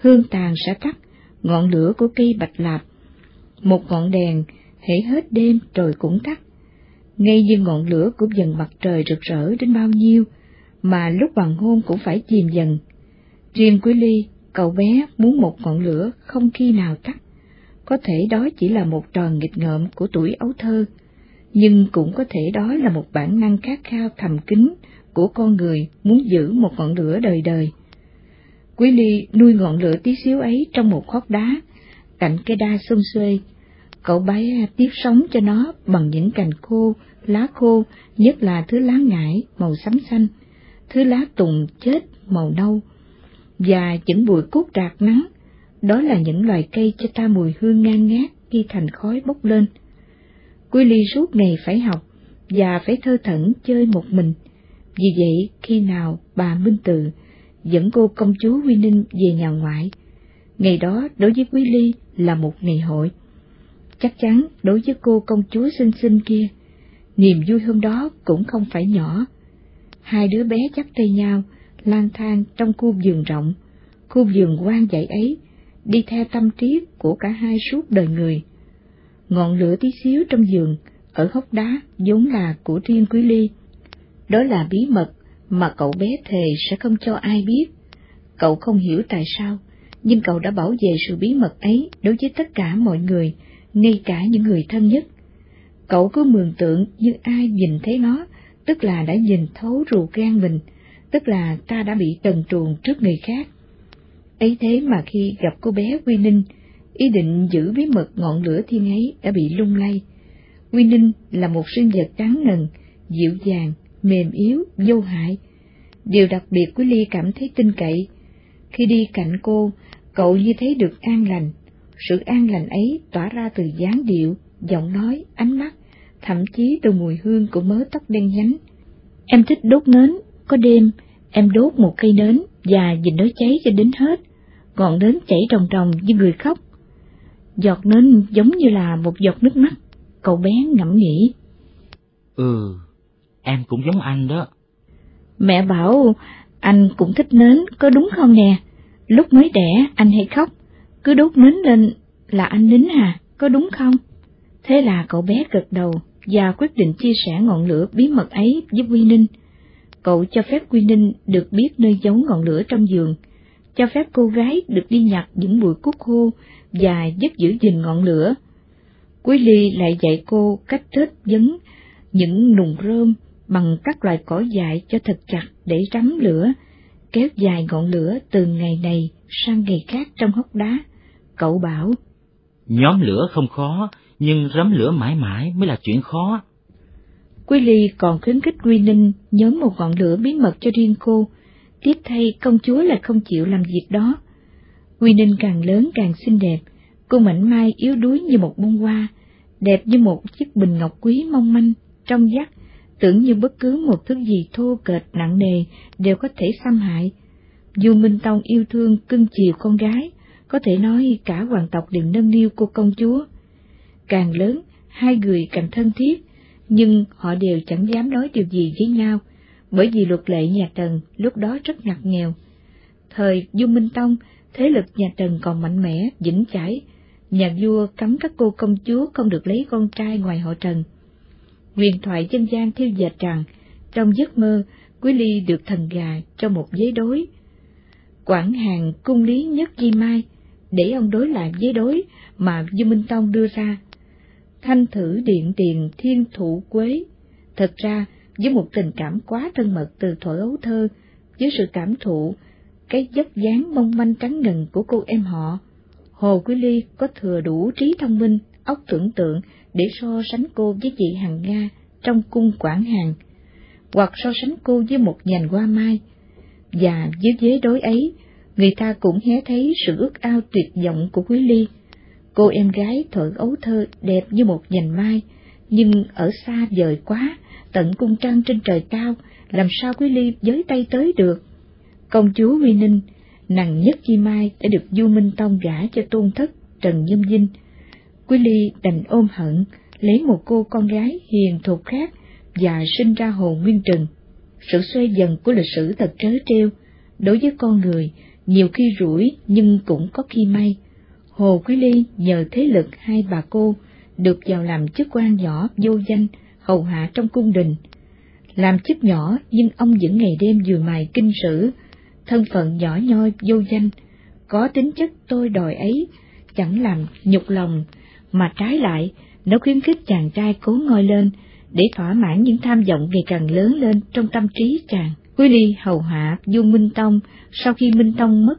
Hương tàn sẽ tắt, ngọn lửa của cây bạch lạp. Một ngọn đèn, hãy hết đêm rồi cũng tắt. Ngay như ngọn lửa của dần mặt trời rực rỡ đến bao nhiêu, mà lúc hoàng hôn cũng phải chìm dần. Riêng Quý Ly Cậu bé muốn một ngọn lửa không khi nào tắt. Có thể đó chỉ là một tròn nghịch ngợm của tuổi ấu thơ, nhưng cũng có thể đó là một bản năng khát khao thầm kín của con người muốn giữ một ngọn lửa đời đời. Quý Ly nuôi ngọn lửa tí xíu ấy trong một khóc đá, cạnh cây đa xung xuê. Cậu bé tiếp sống cho nó bằng những cành khô, lá khô, nhất là thứ lá ngải màu xám xanh, thứ lá tùng chết màu nâu, và những bụi cúc rạc nắng, đó là những loài cây cho ta mùi hương ngang ngát khi thành khói bốc lên. Quy Ly suốt ngày phải học và phải thơ thẩn chơi một mình, vì vậy khi nào bà Minh Từ dẫn cô công chúa Quy Ninh về nhà ngoại, ngày đó đối với Quý Ly là một ngày hội. Chắc chắn đối với cô công chúa xinh xinh kia, niềm vui hôm đó cũng không phải nhỏ. Hai đứa bé chắc tay nhau, lang thang trong khu vườn rộng, khu vườn quan dạy ấy, đi theo tâm trí của cả hai suốt đời người. Ngọn lửa tí xíu trong giường, ở hốc đá, vốn là của riêng Quý Ly. Đó là bí mật mà cậu bé thề sẽ không cho ai biết. Cậu không hiểu tại sao, nhưng cậu đã bảo vệ sự bí mật ấy đối với tất cả mọi người, ngay cả những người thân nhất. Cậu cứ mường tượng như ai nhìn thấy nó, tức là đã nhìn thấu ruột gan mình, tức là ta đã bị trần truồng trước người khác. Ấy thế mà khi gặp cô bé Quy Ninh, ý định giữ bí mật ngọn lửa thiên ấy đã bị lung lay. Quy Ninh là một sinh vật trắng ngần, dịu dàng, mềm yếu, vô hại. Điều đặc biệt của Ly cảm thấy tin cậy. Khi đi cạnh cô, cậu như thấy được an lành. Sự an lành ấy tỏa ra từ dáng điệu, giọng nói, ánh mắt, thậm chí từ mùi hương của mớ tóc đen nhánh. Em thích đốt nến, có đêm, em đốt một cây nến và nhìn nó cháy cho đến hết, ngọn nến chảy ròng ròng như người khóc. Giọt nến giống như là một giọt nước mắt, cậu bé ngẫm nghĩ. Ừ, em cũng giống anh đó. Mẹ bảo anh cũng thích nến, có đúng không nè? Lúc mới đẻ anh hay khóc, cứ đốt nến lên là anh nín à, có đúng không? Thế là cậu bé gật đầu và quyết định chia sẻ ngọn lửa bí mật ấy với Quy Ninh. Cậu cho phép Quy Ninh được biết nơi giấu ngọn lửa trong giường, cho phép cô gái được đi nhặt những bụi cúc khô và giúp giữ gìn ngọn lửa. Quý Ly lại dạy cô cách tết vấn những nùng rơm bằng các loại cỏ dại cho thật chặt để rắm lửa, kéo dài ngọn lửa từ ngày này sang ngày khác trong hốc đá. Cậu bảo, Nhóm lửa không khó, nhưng rắm lửa mãi mãi mới là chuyện khó. Quý Ly còn khuyến khích Quy Ninh nhóm một ngọn lửa bí mật cho riêng cô, tiếp thay công chúa lại không chịu làm việc đó. Quy Ninh càng lớn càng xinh đẹp, cô mảnh mai yếu đuối như một bông hoa, đẹp như một chiếc bình ngọc quý mong manh, trong vắt, tưởng như bất cứ một thứ gì thô kệch nặng nề đều có thể xâm hại. Dù Minh Tông yêu thương cưng chiều con gái, có thể nói cả hoàng tộc đều nâng niu cô công chúa. Càng lớn, hai người càng thân thiết, nhưng họ đều chẳng dám nói điều gì với nhau, bởi vì luật lệ nhà Trần lúc đó rất ngặt nghèo. Thời dung Minh Tông, thế lực nhà Trần còn mạnh mẽ, vững chãi, nhà vua cấm các cô công chúa không được lấy con trai ngoài họ Trần. Huyền thoại dân gian thiêu dệt rằng, trong giấc mơ, Quý Ly được thần gà cho một giấy đối. Quảng hàng cung lý nhất di mai, để ông đối lại giấy đối mà du Minh Tông đưa ra. Thanh thử điện tiền thiên thủ quế. Thật ra, với một tình cảm quá thân mật từ thuở ấu thơ, với sự cảm thụ, cái dốc dáng mong manh trắng ngần của cô em họ, Hồ Quý Ly có thừa đủ trí thông minh, óc tưởng tượng để so sánh cô với chị Hằng Nga trong cung Quảng Hàng, hoặc so sánh cô với một nhành hoa mai. Và với giới đối ấy, người ta cũng hé thấy sự ước ao tuyệt vọng của Quý Ly. Cô em gái thuở ấu thơ đẹp như một nhành mai, nhưng ở xa vời quá, tận cung trăng trên trời cao, làm sao Quý Ly với tay tới được. Công chúa Huy Ninh, nàng nhất chi mai đã được Du Minh Tông gả cho tôn thất Trần nhâm dinh Quý Ly đành ôm hận, lấy một cô con gái hiền thục khác và sinh ra Hồ Nguyên Trừng. Sự xoay dần của lịch sử thật trớ trêu, đối với con người, nhiều khi rủi nhưng cũng có khi may. Hồ Quý Ly nhờ thế lực hai bà cô được vào làm chức quan nhỏ vô danh, hầu hạ trong cung đình. Làm chức nhỏ nhưng ông vẫn ngày đêm vừa mài kinh sử, thân phận nhỏ nhoi vô danh, có tính chất tôi đòi ấy, chẳng làm nhục lòng, mà trái lại, nó khuyến khích chàng trai cố ngoi lên, để thỏa mãn những tham vọng ngày càng lớn lên trong tâm trí chàng. Quý Ly hầu hạ vua Minh Tông sau khi Minh Tông mất,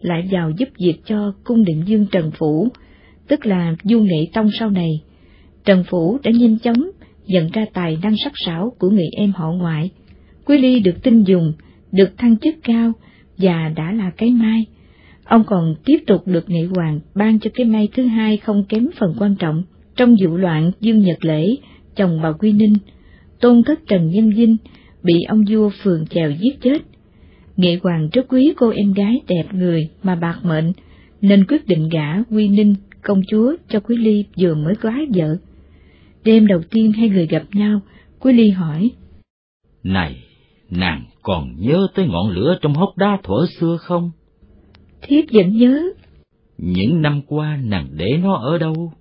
lại vào giúp việc cho cung định dương Trần Phủ, tức là vua Nghệ Tông sau này. Trần Phủ đã nhanh chóng nhận ra tài năng sắc sảo của người em họ ngoại. Quý Ly được tin dùng, được thăng chức cao và đã là cái mai. Ông còn tiếp tục được nghệ hoàng ban cho cái mai thứ hai không kém phần quan trọng. Trong vụ loạn Dương Nhật Lễ, chồng bà Quy Ninh, tôn thất Trần Nhân Vinh bị ông vua phường chèo giết chết. Nghệ hoàng rất quý cô em gái đẹp người mà bạc mệnh, nên quyết định gả Quy Ninh, công chúa cho Quý Ly vừa mới gái vợ. Đêm đầu tiên hai người gặp nhau, Quý Ly hỏi. Này, nàng còn nhớ tới ngọn lửa trong hốc đá thuở xưa không? Thiếp vẫn nhớ. Những năm qua nàng để nó ở đâu?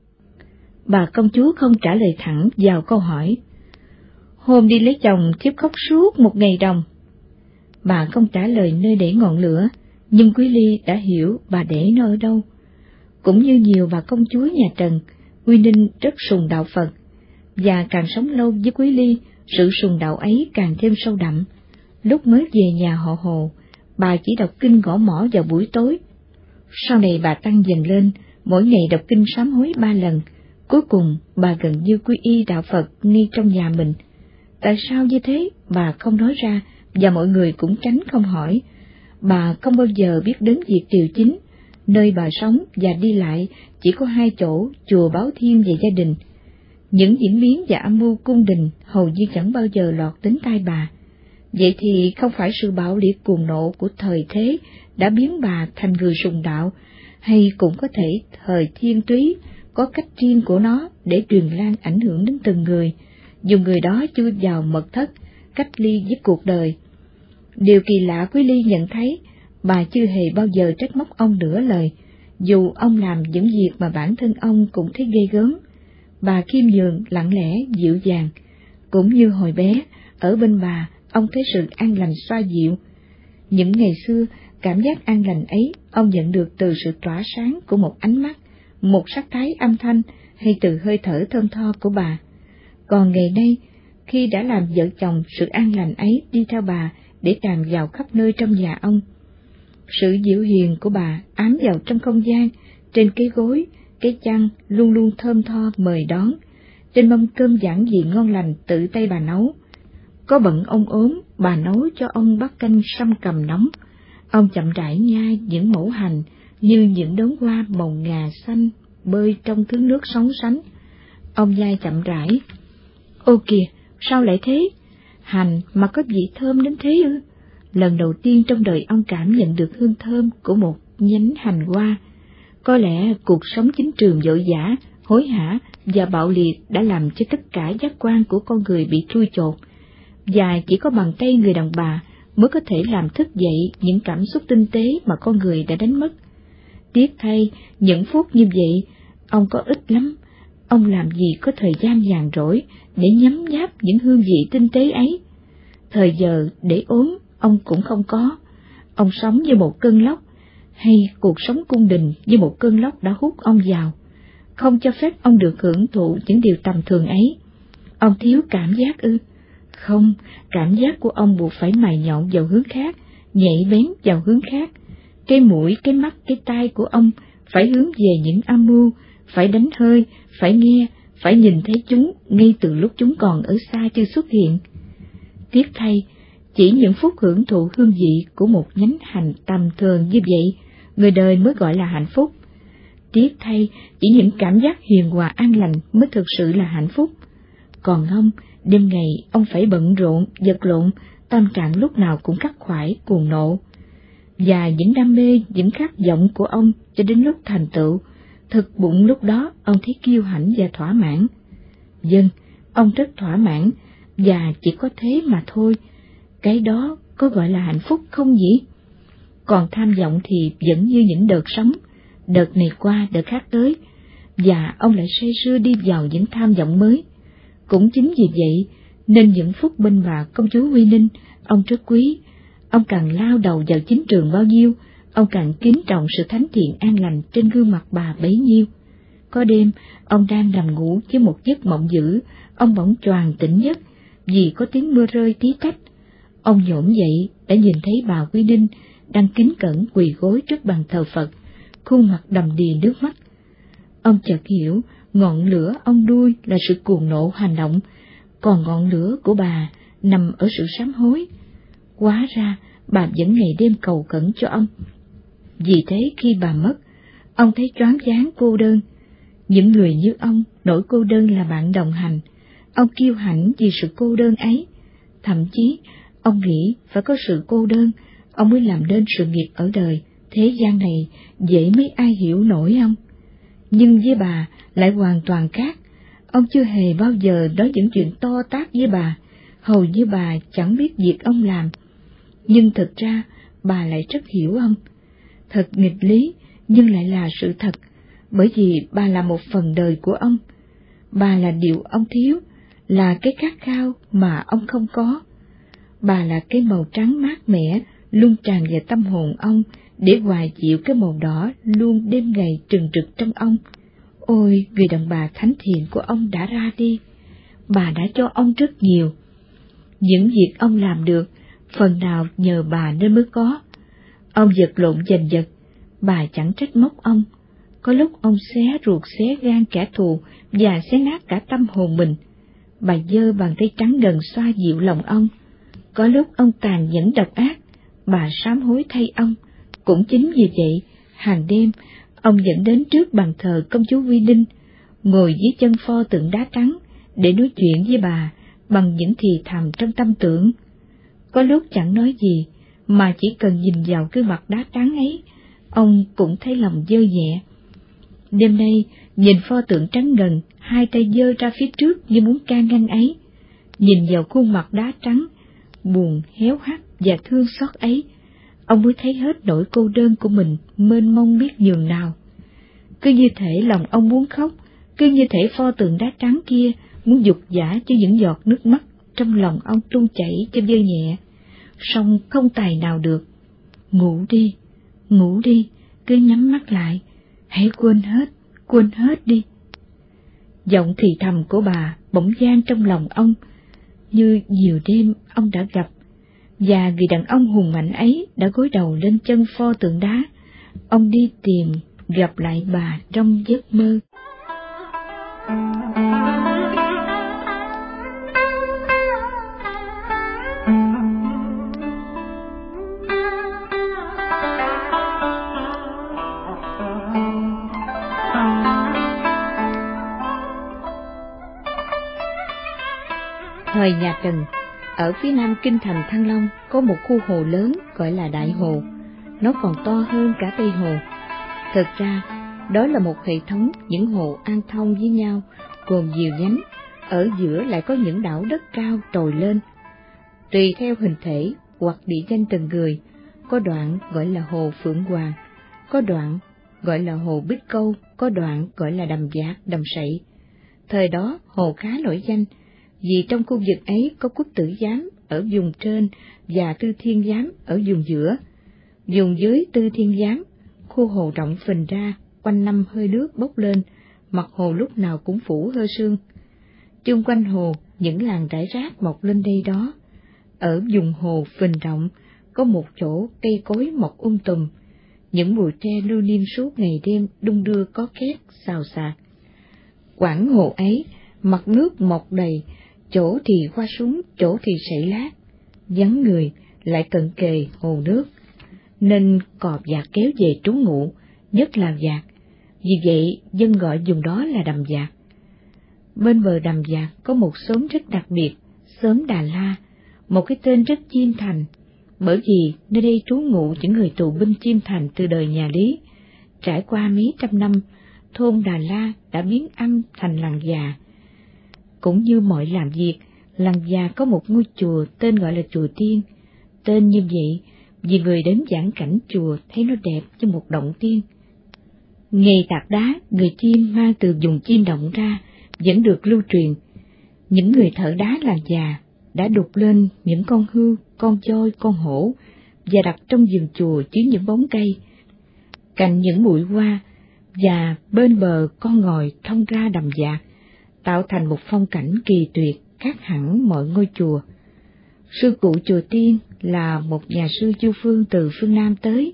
Bà công chúa không trả lời thẳng vào câu hỏi. Hôm đi lấy chồng thiếp khóc suốt một ngày đồng. Bà không trả lời nơi để ngọn lửa, nhưng Quý Ly đã hiểu bà để nó ở đâu. Cũng như nhiều bà công chúa nhà Trần, Quy Ninh rất sùng đạo Phật, và càng sống lâu với Quý Ly, sự sùng đạo ấy càng thêm sâu đậm. Lúc mới về nhà họ Hồ, bà chỉ đọc kinh gõ mỏ vào buổi tối. Sau này bà tăng dần lên, mỗi ngày đọc kinh sám hối ba lần. Cuối cùng, bà gần như quy y đạo Phật ngay trong nhà mình. Tại sao như thế, bà không nói ra, và mọi người cũng tránh không hỏi. Bà không bao giờ biết đến việc điều chính, nơi bà sống và đi lại chỉ có hai chỗ, chùa Báo Thiên và gia đình. Những diễn biến và âm mưu cung đình hầu như chẳng bao giờ lọt đến tai bà. Vậy thì không phải sự bạo liệt cuồng nộ của thời thế đã biến bà thành người sùng đạo, hay cũng có thể thời thiên túy có cách riêng của nó để truyền lan ảnh hưởng đến từng người, dùng người đó chui vào mật thất, cách ly với cuộc đời. Điều kỳ lạ Quý Ly nhận thấy, bà chưa hề bao giờ trách móc ông nửa lời, dù ông làm những việc mà bản thân ông cũng thấy ghê gớm. Bà kim nhường, lặng lẽ, dịu dàng, cũng như hồi bé, ở bên bà, ông thấy sự an lành xoa dịu. Những ngày xưa, cảm giác an lành ấy ông nhận được từ sự tỏa sáng của một ánh mắt, một sắc thái âm thanh hay từ hơi thở thơm tho của bà. Còn ngày nay, khi đã làm vợ chồng, sự an lành ấy đi theo bà để tràn vào khắp nơi trong nhà ông. Sự dịu hiền của bà ám vào trong không gian, trên cái gối, cái chăn luôn luôn thơm tho mời đón, trên mâm cơm giản dị ngon lành tự tay bà nấu. Có bận ông ốm, bà nấu cho ông bát canh sâm cầm nóng. Ông chậm rãi nhai những mẫu hành như những đốm hoa màu ngà xanh bơi trong thứ nước sóng sánh. Ông nhai chậm rãi. Ô kìa, sao lại thế? Hành mà có vị thơm đến thế ư? Lần đầu tiên trong đời ông cảm nhận được hương thơm của một nhánh hành hoa. Có lẽ cuộc sống chính trường dội dã, hối hả và bạo liệt đã làm cho tất cả giác quan của con người bị trui chột, và chỉ có bằng tay người đàn bà mới có thể làm thức dậy những cảm xúc tinh tế mà con người đã đánh mất. Tiếc thay, những phút như vậy, ông có ít lắm, ông làm gì có thời gian nhàn rỗi để nhấm nháp những hương vị tinh tế ấy. Thời giờ để ốm, ông cũng không có. Ông sống như một cơn lốc, hay cuộc sống cung đình như một cơn lốc đã hút ông vào, không cho phép ông được hưởng thụ những điều tầm thường ấy. Ông thiếu cảm giác ư? Không, cảm giác của ông buộc phải mài nhọn vào hướng khác, nhạy bén vào hướng khác. Cái mũi, cái mắt, cái tai của ông phải hướng về những âm mưu, phải đánh hơi, phải nghe, phải nhìn thấy chúng ngay từ lúc chúng còn ở xa chưa xuất hiện. Tiếc thay, chỉ những phút hưởng thụ hương vị của một nhánh hành tầm thường như vậy, người đời mới gọi là hạnh phúc. Tiếc thay, chỉ những cảm giác hiền hòa an lành mới thực sự là hạnh phúc. Còn ông, đêm ngày ông phải bận rộn, vật lộn, tâm trạng lúc nào cũng khắc khoải, cuồng nộ. Và những đam mê, những khát vọng của ông cho đến lúc thành tựu, thực bụng lúc đó ông thấy kiêu hãnh và thỏa mãn. Dân, ông rất thỏa mãn, và chỉ có thế mà thôi. Cái đó có gọi là hạnh phúc không nhỉ? Còn tham vọng thì vẫn như những đợt sống, đợt này qua đợt khác tới, và ông lại say sưa đi vào những tham vọng mới. Cũng chính vì vậy, nên những phút bên bà công chúa Huy Ninh, ông rất quý, ông càng lao đầu vào chính trường bao nhiêu, ông càng kính trọng sự thánh thiện an lành trên gương mặt bà bấy nhiêu. Có đêm, ông đang nằm ngủ với một giấc mộng dữ, ông bỗng choàng tỉnh giấc, vì có tiếng mưa rơi tí tách. Ông nhổm dậy, đã nhìn thấy bà Quy Ninh đang kính cẩn quỳ gối trước bàn thờ Phật, khuôn mặt đầm đìa nước mắt. Ông chợt hiểu, ngọn lửa ông đuôi là sự cuồng nộ hành động, còn ngọn lửa của bà nằm ở sự sám hối. Quá ra, bà vẫn ngày đêm cầu cẩn cho ông. Vì thế khi bà mất, ông thấy choáng váng cô đơn. Những người như ông, nỗi cô đơn là bạn đồng hành. Ông kiêu hãnh vì sự cô đơn ấy. Thậm chí, ông nghĩ phải có sự cô đơn, ông mới làm nên sự nghiệp ở đời. Thế gian này dễ mấy ai hiểu nổi ông. Nhưng với bà lại hoàn toàn khác. Ông chưa hề bao giờ nói những chuyện to tát với bà, hầu như bà chẳng biết việc ông làm. Nhưng thực ra, bà lại rất hiểu ông. Thật nghịch lý, nhưng lại là sự thật, bởi vì bà là một phần đời của ông. Bà là điều ông thiếu, là cái khát khao mà ông không có. Bà là cái màu trắng mát mẻ, luôn tràn vào tâm hồn ông để hòa chịu cái màu đỏ luôn đêm ngày trừng trực trong ông. Ôi, người đàn bà thánh thiện của ông đã ra đi, bà đã cho ông rất nhiều. Những việc ông làm được, phần nào nhờ bà nên mới có. Ông giật lộn giành giật, bà chẳng trách móc ông. Có lúc ông xé ruột xé gan kẻ thù và xé nát cả tâm hồn mình. Bà dơ bàn tay trắng gần xoa dịu lòng ông. Có lúc ông tàn nhẫn độc ác, bà sám hối thay ông. Cũng chính vì vậy, hàng đêm, ông dẫn đến trước bàn thờ công chúa Vi Ninh, ngồi dưới chân pho tượng đá trắng để nói chuyện với bà bằng những thì thầm trong tâm tưởng. Có lúc chẳng nói gì, mà chỉ cần nhìn vào cái mặt đá trắng ấy, ông cũng thấy lòng dơ nhẹ. Đêm nay, nhìn pho tượng trắng gần, hai tay dơ ra phía trước như muốn can ngăn ấy. Nhìn vào khuôn mặt đá trắng, buồn, héo hắt và thương xót ấy, ông mới thấy hết nỗi cô đơn của mình mênh mông biết nhường nào. Cứ như thể lòng ông muốn khóc, cứ như thể pho tượng đá trắng kia muốn dục giả cho những giọt nước mắt trong lòng ông tuôn chảy cho dơ nhẹ, song không tài nào được. Ngủ đi, ngủ đi, cứ nhắm mắt lại, hãy quên hết, quên hết đi. Giọng thì thầm của bà bỗng gian trong lòng ông, như nhiều đêm ông đã gặp, và người đàn ông hùng mạnh ấy đã gối đầu lên chân pho tượng đá. Ông đi tìm, gặp lại bà trong giấc mơ. Thời nhà Trần, ở phía nam kinh thành Thăng Long có một khu hồ lớn gọi là Đại Hồ, nó còn to hơn cả Tây Hồ. Thực ra, đó là một hệ thống những hồ an thông với nhau, gồm nhiều nhánh, ở giữa lại có những đảo đất cao trồi lên. Tùy theo hình thể hoặc địa danh từng người, có đoạn gọi là hồ Phượng Hoàng, có đoạn gọi là hồ Bích Câu, có đoạn gọi là đầm giác, đầm sậy. Thời đó hồ khá nổi danh, vì trong khu vực ấy có quốc tử giám ở vùng trên và tư thiên giám ở vùng giữa. Vùng dưới tư thiên giám, khu hồ rộng phình ra, quanh năm hơi nước bốc lên, mặt hồ lúc nào cũng phủ hơi sương. Chung quanh hồ, những làng rải rác mọc lên đây đó. Ở vùng hồ phình rộng, có một chỗ cây cối mọc um tùm, những bụi tre lưu niêm suốt ngày đêm đung đưa có két, xào xạc. Quảng hồ ấy, mặt nước mọc đầy, chỗ thì hoa súng, chỗ thì sảy lát, vắng người lại cận kề hồ nước, nên cọp giạc kéo về trú ngụ, nhất là giạc, vì vậy dân gọi dùng đó là đầm giạc. Bên bờ đầm giạc có một xóm rất đặc biệt, xóm Đà La, một cái tên rất chiêm thành, bởi vì nơi đây trú ngụ những người tù binh chiêm thành từ đời nhà Lý. Trải qua mấy trăm năm, thôn Đà La đã biến âm thành làng già, cũng như mọi làm việc, làng già có một ngôi chùa tên gọi là chùa Tiên. Tên như vậy vì người đến giảng cảnh chùa thấy nó đẹp như một động tiên. Nghề tạc đá, người chim mang từ dùng chim động ra vẫn được lưu truyền. Những người thợ đá làng già đã đục lên những con hươu, con voi, con hổ và đặt trong vườn chùa chứa những bóng cây. Cạnh những bụi hoa và bên bờ con ngòi thông ra đầm dạc tạo thành một phong cảnh kỳ tuyệt khác hẳn mọi ngôi chùa. Sư cụ chùa Tiên là một nhà sư du phương từ phương Nam tới.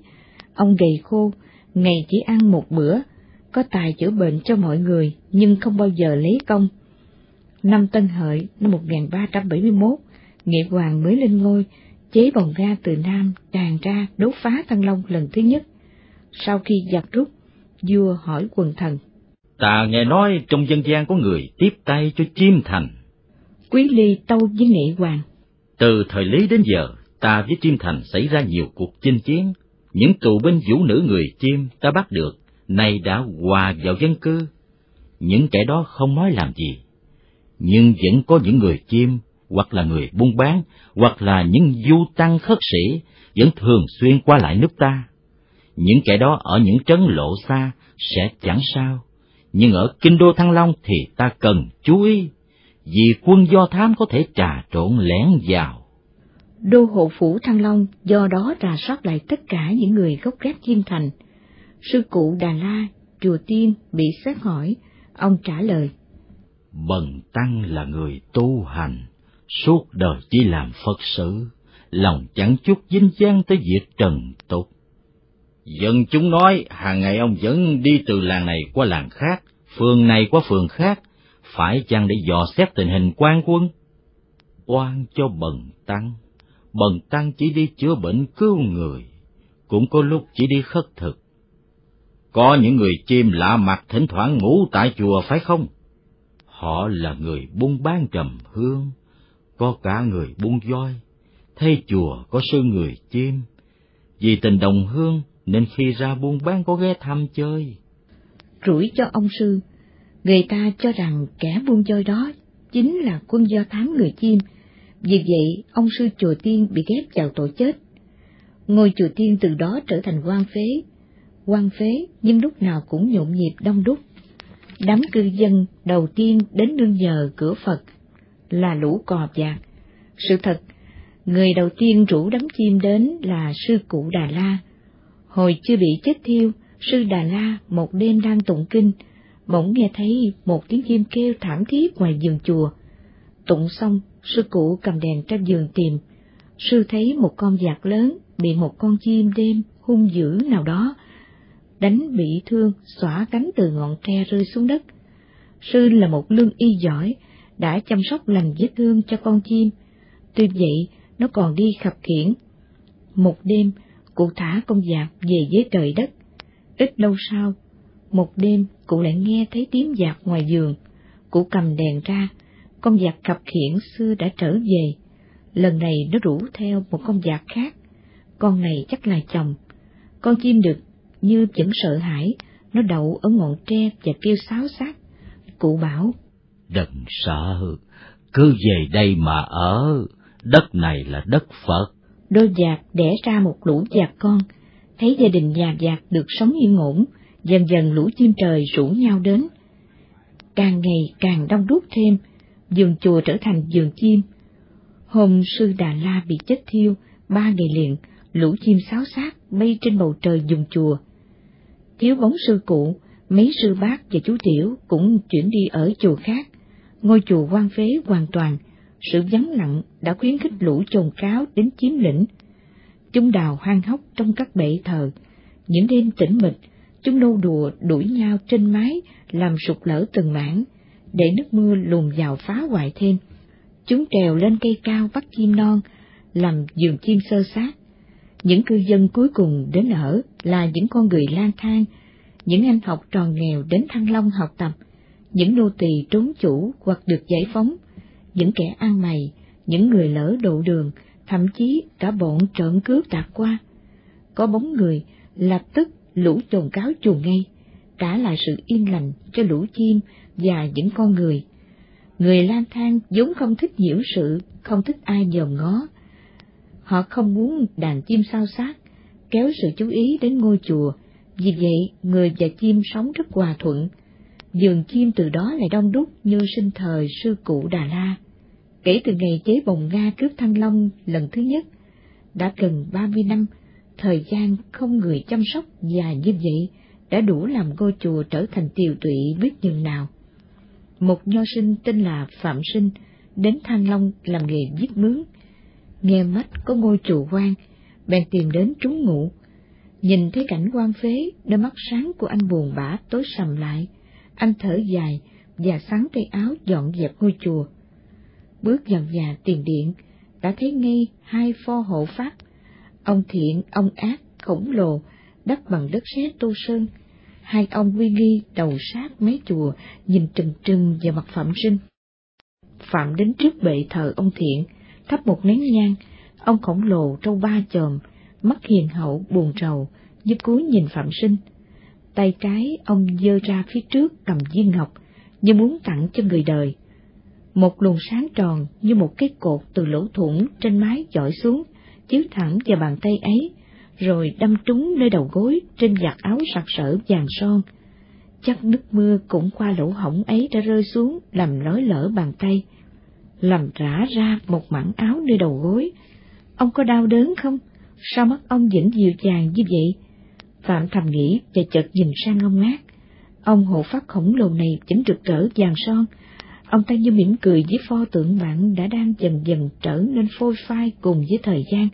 Ông gầy khô, ngày chỉ ăn một bữa, có tài chữa bệnh cho mọi người nhưng không bao giờ lấy công. Năm Tân Hợi năm 1371, Nghệ Hoàng mới lên ngôi, chế bồng ga từ Nam tràn ra đốt phá Thăng Long lần thứ nhất. Sau khi giặc rút, vua hỏi quần thần Ta nghe nói trong dân gian có người tiếp tay cho chim thành. Quý ly tâu với nghệ hoàng. Từ thời Lý đến giờ, ta với chim thành xảy ra nhiều cuộc chinh chiến. Những tù binh vũ nữ người chim ta bắt được, nay đã hòa vào dân cư. Những kẻ đó không nói làm gì. Nhưng vẫn có những người chim, hoặc là người buôn bán, hoặc là những du tăng khất sĩ, vẫn thường xuyên qua lại nước ta. Những kẻ đó ở những trấn lộ xa sẽ chẳng sao nhưng ở kinh đô Thăng Long thì ta cần chú ý, vì quân do thám có thể trà trộn lén vào. Đô hộ phủ Thăng Long do đó rà soát lại tất cả những người gốc gác Chiêm Thành. Sư cụ Đà La, chùa Tiên bị xét hỏi, ông trả lời. Bần Tăng là người tu hành, suốt đời chỉ làm Phật sự, lòng chẳng chút dính dáng tới việc trần tục. Dân chúng nói hàng ngày ông vẫn đi từ làng này qua làng khác, phường này qua phường khác, phải chăng để dò xét tình hình quan quân? Oan cho bần tăng, bần tăng chỉ đi chữa bệnh cứu người, cũng có lúc chỉ đi khất thực. Có những người chim lạ mặt thỉnh thoảng ngủ tại chùa phải không? Họ là người buôn bán trầm hương, có cả người buôn voi, thay chùa có sư người chim. Vì tình đồng hương nên khi ra buôn bán có ghé thăm chơi. Rủi cho ông sư, người ta cho rằng kẻ buôn chơi đó chính là quân do thám người chim, vì vậy ông sư chùa tiên bị ghép vào tội chết. Ngôi chùa tiên từ đó trở thành quan phế, quan phế nhưng lúc nào cũng nhộn nhịp đông đúc. Đám cư dân đầu tiên đến nương nhờ cửa Phật là lũ cò vạc. Sự thật, người đầu tiên rủ đám chim đến là sư cụ Đà La. Hồi chưa bị chết thiêu, sư Đà La một đêm đang tụng kinh, bỗng nghe thấy một tiếng chim kêu thảm thiết ngoài giường chùa. Tụng xong, sư cụ cầm đèn trên giường tìm. Sư thấy một con vạc lớn bị một con chim đêm hung dữ nào đó đánh bị thương, xõa cánh từ ngọn tre rơi xuống đất. Sư là một lương y giỏi, đã chăm sóc lành vết thương cho con chim. Tuy vậy, nó còn đi khập khiển. Một đêm, cụ thả con dạp về với trời đất. Ít lâu sau, một đêm cụ lại nghe thấy tiếng dạp ngoài giường. Cụ cầm đèn ra, con dạp cặp khiển xưa đã trở về. Lần này nó rủ theo một con dạp khác. Con này chắc là chồng. Con chim được như vẫn sợ hãi, nó đậu ở ngọn tre và kêu sáo xác. Cụ bảo, Đừng sợ, cứ về đây mà ở, đất này là đất Phật. Đôi giặc đẻ ra một lũ giặc con, thấy gia đình nhà giặc được sống yên ổn, dần dần lũ chim trời rủ nhau đến. Càng ngày càng đông đúc thêm, vườn chùa trở thành vườn chim. Hôm sư Đà La bị chết thiêu, ba ngày liền, lũ chim sáo xác bay trên bầu trời dùng chùa thiếu bóng sư cụ, mấy sư bác và chú tiểu cũng chuyển đi ở chùa khác. Ngôi chùa quan phế hoàn toàn, sự vắng lặng đã khuyến khích lũ chồn cáo đến chiếm lĩnh. Chúng đào hoang hốc trong các bệ thờ, những đêm tĩnh mịch, chúng nô đùa đuổi nhau trên mái làm sụt lở từng mảng, để nước mưa lùn vào phá hoại thêm. Chúng trèo lên cây cao bắt chim non, làm giường chim sơ sát, những cư dân cuối cùng đến ở là những con người lang thang, những anh học tròn nghèo đến Thăng Long học tập, những nô tỳ trốn chủ hoặc được giải phóng, những kẻ ăn mày, những người lỡ độ đường, thậm chí cả bọn trộm cướp tạt qua. Có bóng người, lập tức lũ trồn cáo chuồn ngay, trả lại sự yên lành cho lũ chim và những con người. Người lang thang vốn không thích nhiễu sự, không thích ai dòm ngó, Họ không muốn đàn chim sao sát, kéo sự chú ý đến ngôi chùa, vì vậy người và chim sống rất hòa thuận. Dường chim từ đó lại đông đúc như sinh thời sư cụ Đà La. Kể từ ngày chế bồng Nga cướp Thăng Long lần thứ nhất, đã gần ba mươi năm, thời gian không người chăm sóc dài như vậy đã đủ làm ngôi chùa trở thành tiều tụy biết nhường nào. Một nho sinh tên là Phạm Sinh đến Thăng Long làm nghề giết mướn, nghe mắt có ngôi chùa quan, bèn tìm đến trú ngụ. Nhìn thấy cảnh quan phế, đôi mắt sáng của anh buồn bã tối sầm lại, anh thở dài và sáng tay áo dọn dẹp ngôi chùa. Bước vào nhà tiền điện, đã thấy ngay hai pho hộ pháp, ông thiện, ông ác, khổng lồ, đắp bằng đất sét tô sơn. Hai ông uy nghi đầu sát mấy chùa, nhìn trừng trừng vào mặt Phạm Sinh. Phạm đến trước bệ thờ ông thiện, thắp một nén nhang, ông khổng lồ trâu ba chòm, mắt hiền hậu buồn rầu, giúp cúi nhìn Phạm Sinh. Tay trái ông giơ ra phía trước cầm viên ngọc, như muốn tặng cho người đời. Một luồng sáng tròn như một cái cột từ lỗ thủng trên mái dọi xuống, chiếu thẳng vào bàn tay ấy, rồi đâm trúng nơi đầu gối trên giặt áo sặc sỡ vàng son. Chắc nước mưa cũng qua lỗ hổng ấy đã rơi xuống làm lói lỡ bàn tay làm rã ra một mảng áo nơi đầu gối. Ông có đau đớn không? Sao mắt ông vẫn dịu dàng như vậy? Phạm thầm nghĩ và chợt nhìn sang ông ngát. Ông hộ pháp khổng lồ này chính rực rỡ vàng son. Ông ta như mỉm cười với pho tượng bản đã đang dần dần trở nên phôi phai cùng với thời gian.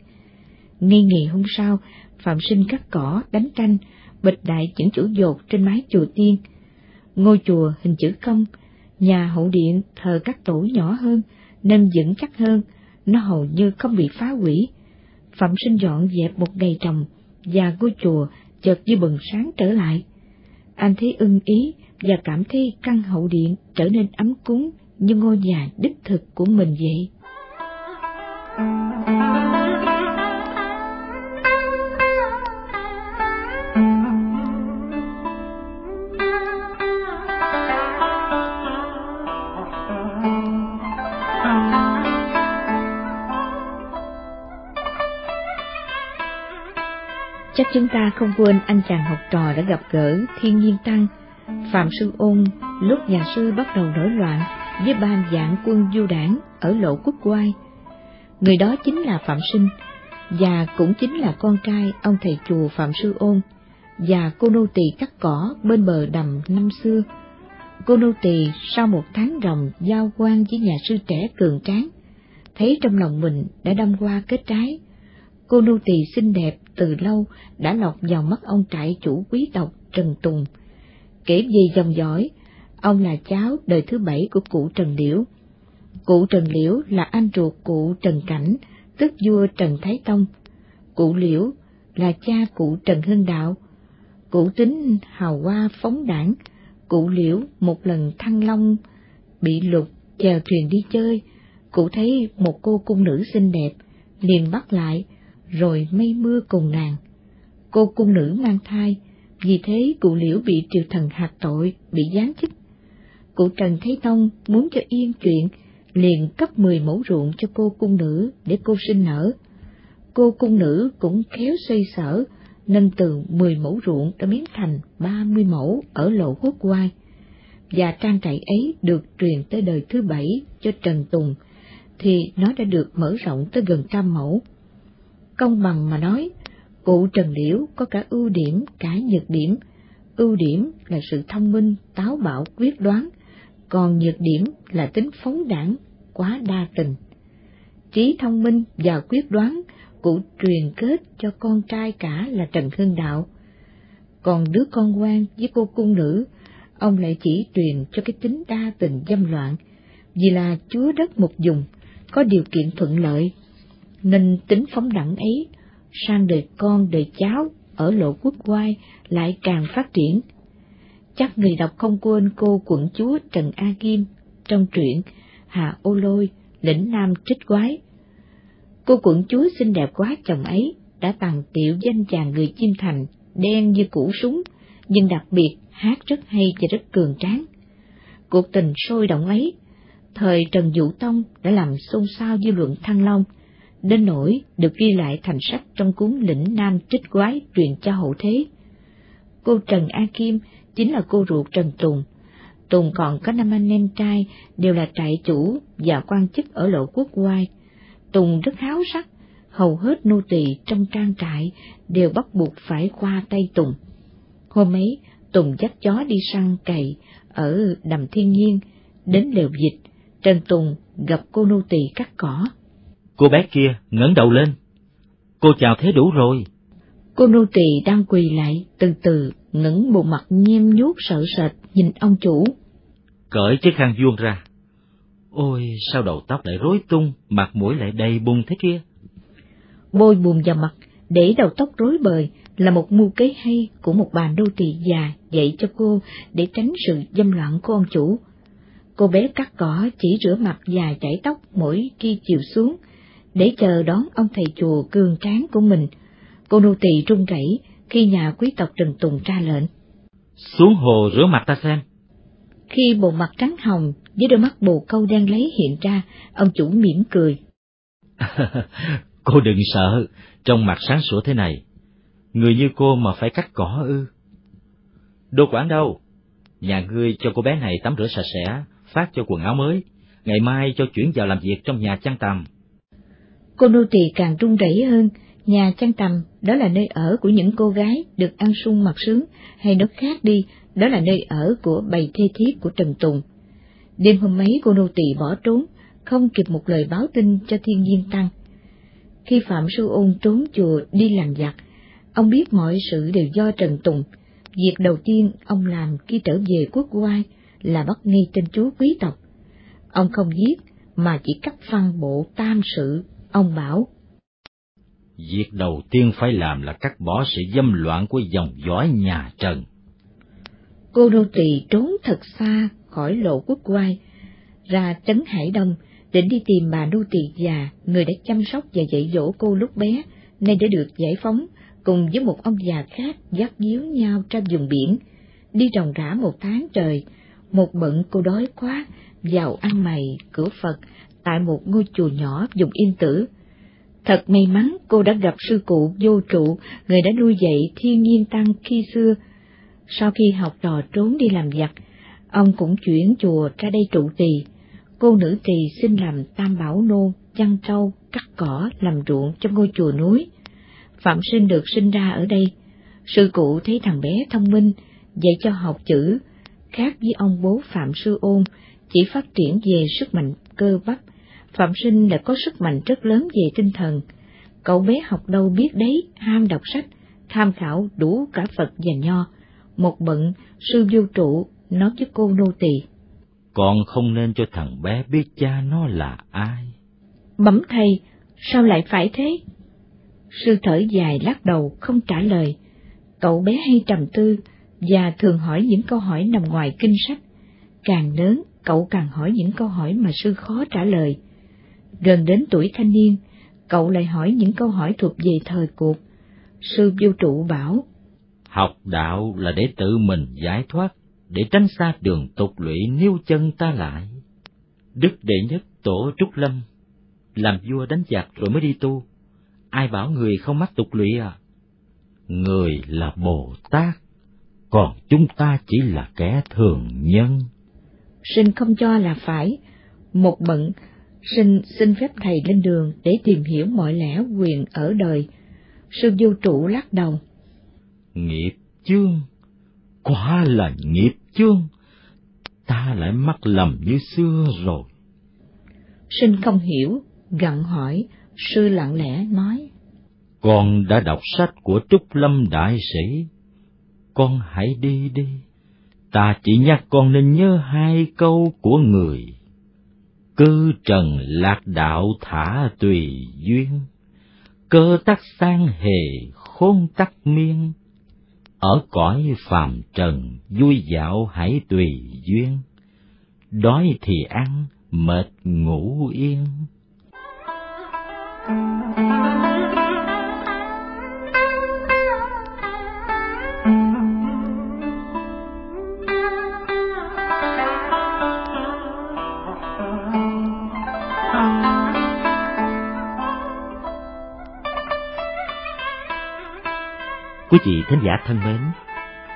Ngay ngày hôm sau, Phạm Sinh cắt cỏ, đánh tranh, bịch đại những chữ dột trên mái chùa tiên. Ngôi chùa hình chữ công, nhà hậu điện thờ các tổ nhỏ hơn, nên vững chắc hơn, nó hầu như không bị phá hủy. Phạm Sinh dọn dẹp một ngày trồng, và ngôi chùa chợt như bừng sáng trở lại. Anh thấy ưng ý và cảm thấy căn hậu điện trở nên ấm cúng như ngôi nhà đích thực của mình vậy. Chắc chúng ta không quên anh chàng học trò đã gặp gỡ thiên nhiên tăng, Phạm Sư Ôn lúc nhà sư bắt đầu nổi loạn với ban dạng quân du đảng ở lộ quốc quai. Người đó chính là Phạm Sinh, và cũng chính là con trai ông thầy chùa Phạm Sư Ôn, và cô nô tỳ cắt cỏ bên bờ đầm năm xưa. Cô nô tỳ sau một tháng ròng giao quan với nhà sư trẻ cường tráng, thấy trong lòng mình đã đâm qua kết trái. Cô nô tỳ xinh đẹp từ lâu đã lọt vào mắt ông trại chủ quý tộc Trần Tùng. Kể về dòng dõi, ông là cháu đời thứ bảy của cụ Trần Liễu. Cụ Trần Liễu là anh ruột cụ Trần Cảnh, tức vua Trần Thái Tông. Cụ Liễu là cha cụ Trần Hưng Đạo. Cụ tính hào hoa phóng đảng, cụ Liễu một lần thăng long bị lục chèo thuyền đi chơi, cụ thấy một cô cung nữ xinh đẹp, liền bắt lại, rồi mây mưa cùng nàng. Cô cung nữ mang thai, vì thế cụ liễu bị triều thần hạt tội, bị giáng chức. Cụ Trần Thế Tông muốn cho yên chuyện, liền cấp 10 mẫu ruộng cho cô cung nữ để cô sinh nở. Cô cung nữ cũng khéo xoay sở, nên từ 10 mẫu ruộng đã biến thành 30 mẫu ở lộ quốc quai. Và trang trại ấy được truyền tới đời thứ bảy cho Trần Tùng, thì nó đã được mở rộng tới gần trăm mẫu. Công bằng mà nói, cụ Trần Liễu có cả ưu điểm cả nhược điểm. Ưu điểm là sự thông minh, táo bạo, quyết đoán, còn nhược điểm là tính phóng đảng, quá đa tình. Trí thông minh và quyết đoán, cụ truyền kết cho con trai cả là Trần Hưng Đạo. Còn đứa con quan với cô cung nữ, ông lại chỉ truyền cho cái tính đa tình dâm loạn, vì là chúa đất một dùng, có điều kiện thuận lợi nên tính phóng đẳng ấy sang đời con đời cháu ở lộ quốc quai lại càng phát triển. Chắc người đọc không quên cô quận chúa Trần A Kim trong truyện Hà Ô Lôi, lĩnh Nam Trích Quái. Cô quận chúa xinh đẹp quá chồng ấy đã tặng tiểu danh chàng người chim thành, đen như củ súng, nhưng đặc biệt hát rất hay và rất cường tráng. Cuộc tình sôi động ấy, thời Trần vũ Tông đã làm xôn xao dư luận Thăng Long, đến nỗi được ghi lại thành sách trong cuốn Lĩnh Nam Trích Quái truyền cho hậu thế. Cô Trần A Kim chính là cô ruột Trần Tùng. Tùng còn có năm anh em trai đều là trại chủ và quan chức ở lộ quốc oai. Tùng rất háo sắc, hầu hết nô tỳ trong trang trại đều bắt buộc phải qua tay Tùng. Hôm ấy, Tùng dắt chó đi săn cày ở đầm thiên nhiên, đến lều dịch, Trần Tùng gặp cô nô tỳ cắt cỏ. Cô bé kia ngẩng đầu lên. Cô chào thế đủ rồi. Cô nô tỳ đang quỳ lại, từ từ ngẩng bộ mặt nhem nhuốc sợ sệt nhìn ông chủ. Cởi chiếc khăn vuông ra. Ôi, sao đầu tóc lại rối tung, mặt mũi lại đầy bùn thế kia? Bôi bùn vào mặt, để đầu tóc rối bời là một mưu kế hay của một bà nô tỳ già dạy cho cô để tránh sự dâm loạn của ông chủ. Cô bé cắt cỏ chỉ rửa mặt và chải tóc mỗi khi chiều xuống, để chờ đón ông thầy chùa cường tráng của mình. Cô nô tỳ run rẩy khi nhà quý tộc Trần Tùng ra lệnh. Xuống hồ rửa mặt ta xem. Khi bộ mặt trắng hồng với đôi mắt bồ câu đang lấy hiện ra, ông chủ mỉm cười. cô đừng sợ, trong mặt sáng sủa thế này, người như cô mà phải cắt cỏ ư. Đồ quản đâu? Nhà ngươi cho cô bé này tắm rửa sạch sẽ, phát cho quần áo mới, ngày mai cho chuyển vào làm việc trong nhà chăn tằm. Cô nô tỳ càng run rẩy hơn, nhà chăn tầm đó là nơi ở của những cô gái được ăn sung mặc sướng, hay nói khác đi, đó là nơi ở của bầy thê thiếp của Trần Tùng. Đêm hôm ấy cô nô tỳ bỏ trốn, không kịp một lời báo tin cho thiên nhiên tăng. Khi Phạm Sư Ôn trốn chùa đi làm giặc, ông biết mọi sự đều do Trần Tùng. Việc đầu tiên ông làm khi trở về quốc oai là bắt ngay tên chúa quý tộc. Ông không giết, mà chỉ cắt phân bộ tam sự, ông bảo. Việc đầu tiên phải làm là cắt bỏ sự dâm loạn của dòng dõi nhà Trần. Cô đô tỳ trốn thật xa khỏi lộ quốc oai, ra trấn Hải Đông, định đi tìm bà nô tỳ già, người đã chăm sóc và dạy dỗ cô lúc bé, nay đã được giải phóng, cùng với một ông già khác dắt díu nhau trong vùng biển. Đi ròng rã một tháng trời, một bận cô đói quá, vào ăn mày, cửa Phật, tại một ngôi chùa nhỏ dùng yên tử. Thật may mắn cô đã gặp sư cụ vô trụ, người đã nuôi dạy thiên nhiên tăng khi xưa. Sau khi học trò trốn đi làm giặc, ông cũng chuyển chùa ra đây trụ trì. Cô nữ trì xin làm tam bảo nô, chăn trâu, cắt cỏ, làm ruộng trong ngôi chùa núi. Phạm sinh được sinh ra ở đây. Sư cụ thấy thằng bé thông minh, dạy cho học chữ, khác với ông bố Phạm Sư Ôn, chỉ phát triển về sức mạnh cơ bắp. Phạm sinh đã có sức mạnh rất lớn về tinh thần. Cậu bé học đâu biết đấy, ham đọc sách, tham khảo đủ cả Phật và Nho. Một bận, sư vô trụ, nói với cô nô tỳ. Con không nên cho thằng bé biết cha nó là ai. Bẩm thầy, sao lại phải thế? Sư thở dài lắc đầu không trả lời. Cậu bé hay trầm tư và thường hỏi những câu hỏi nằm ngoài kinh sách. Càng lớn, cậu càng hỏi những câu hỏi mà sư khó trả lời. Gần đến tuổi thanh niên, cậu lại hỏi những câu hỏi thuộc về thời cuộc. Sư vô trụ bảo, Học đạo là để tự mình giải thoát, để tránh xa đường tục lụy níu chân ta lại. Đức đệ nhất tổ Trúc Lâm, làm vua đánh giặc rồi mới đi tu. Ai bảo người không mắc tục lụy à? Người là Bồ Tát, còn chúng ta chỉ là kẻ thường nhân. Sinh không cho là phải, một bận, sinh xin phép thầy lên đường để tìm hiểu mọi lẽ quyền ở đời. Sư vô trụ lắc đầu. Nghiệp chương, quả là nghiệp chương, ta lại mắc lầm như xưa rồi. Sinh không hiểu, gặng hỏi, sư lặng lẽ nói. Con đã đọc sách của Trúc Lâm Đại Sĩ, con hãy đi đi. Ta chỉ nhắc con nên nhớ hai câu của người. Cư trần lạc đạo thả tùy duyên, cơ tắc sang hề khôn tắc miên. Ở cõi phàm trần vui dạo hãy tùy duyên, đói thì ăn, mệt ngủ yên. Quý vị thính giả thân mến,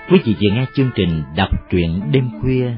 quý vị vừa nghe chương trình đọc truyện đêm khuya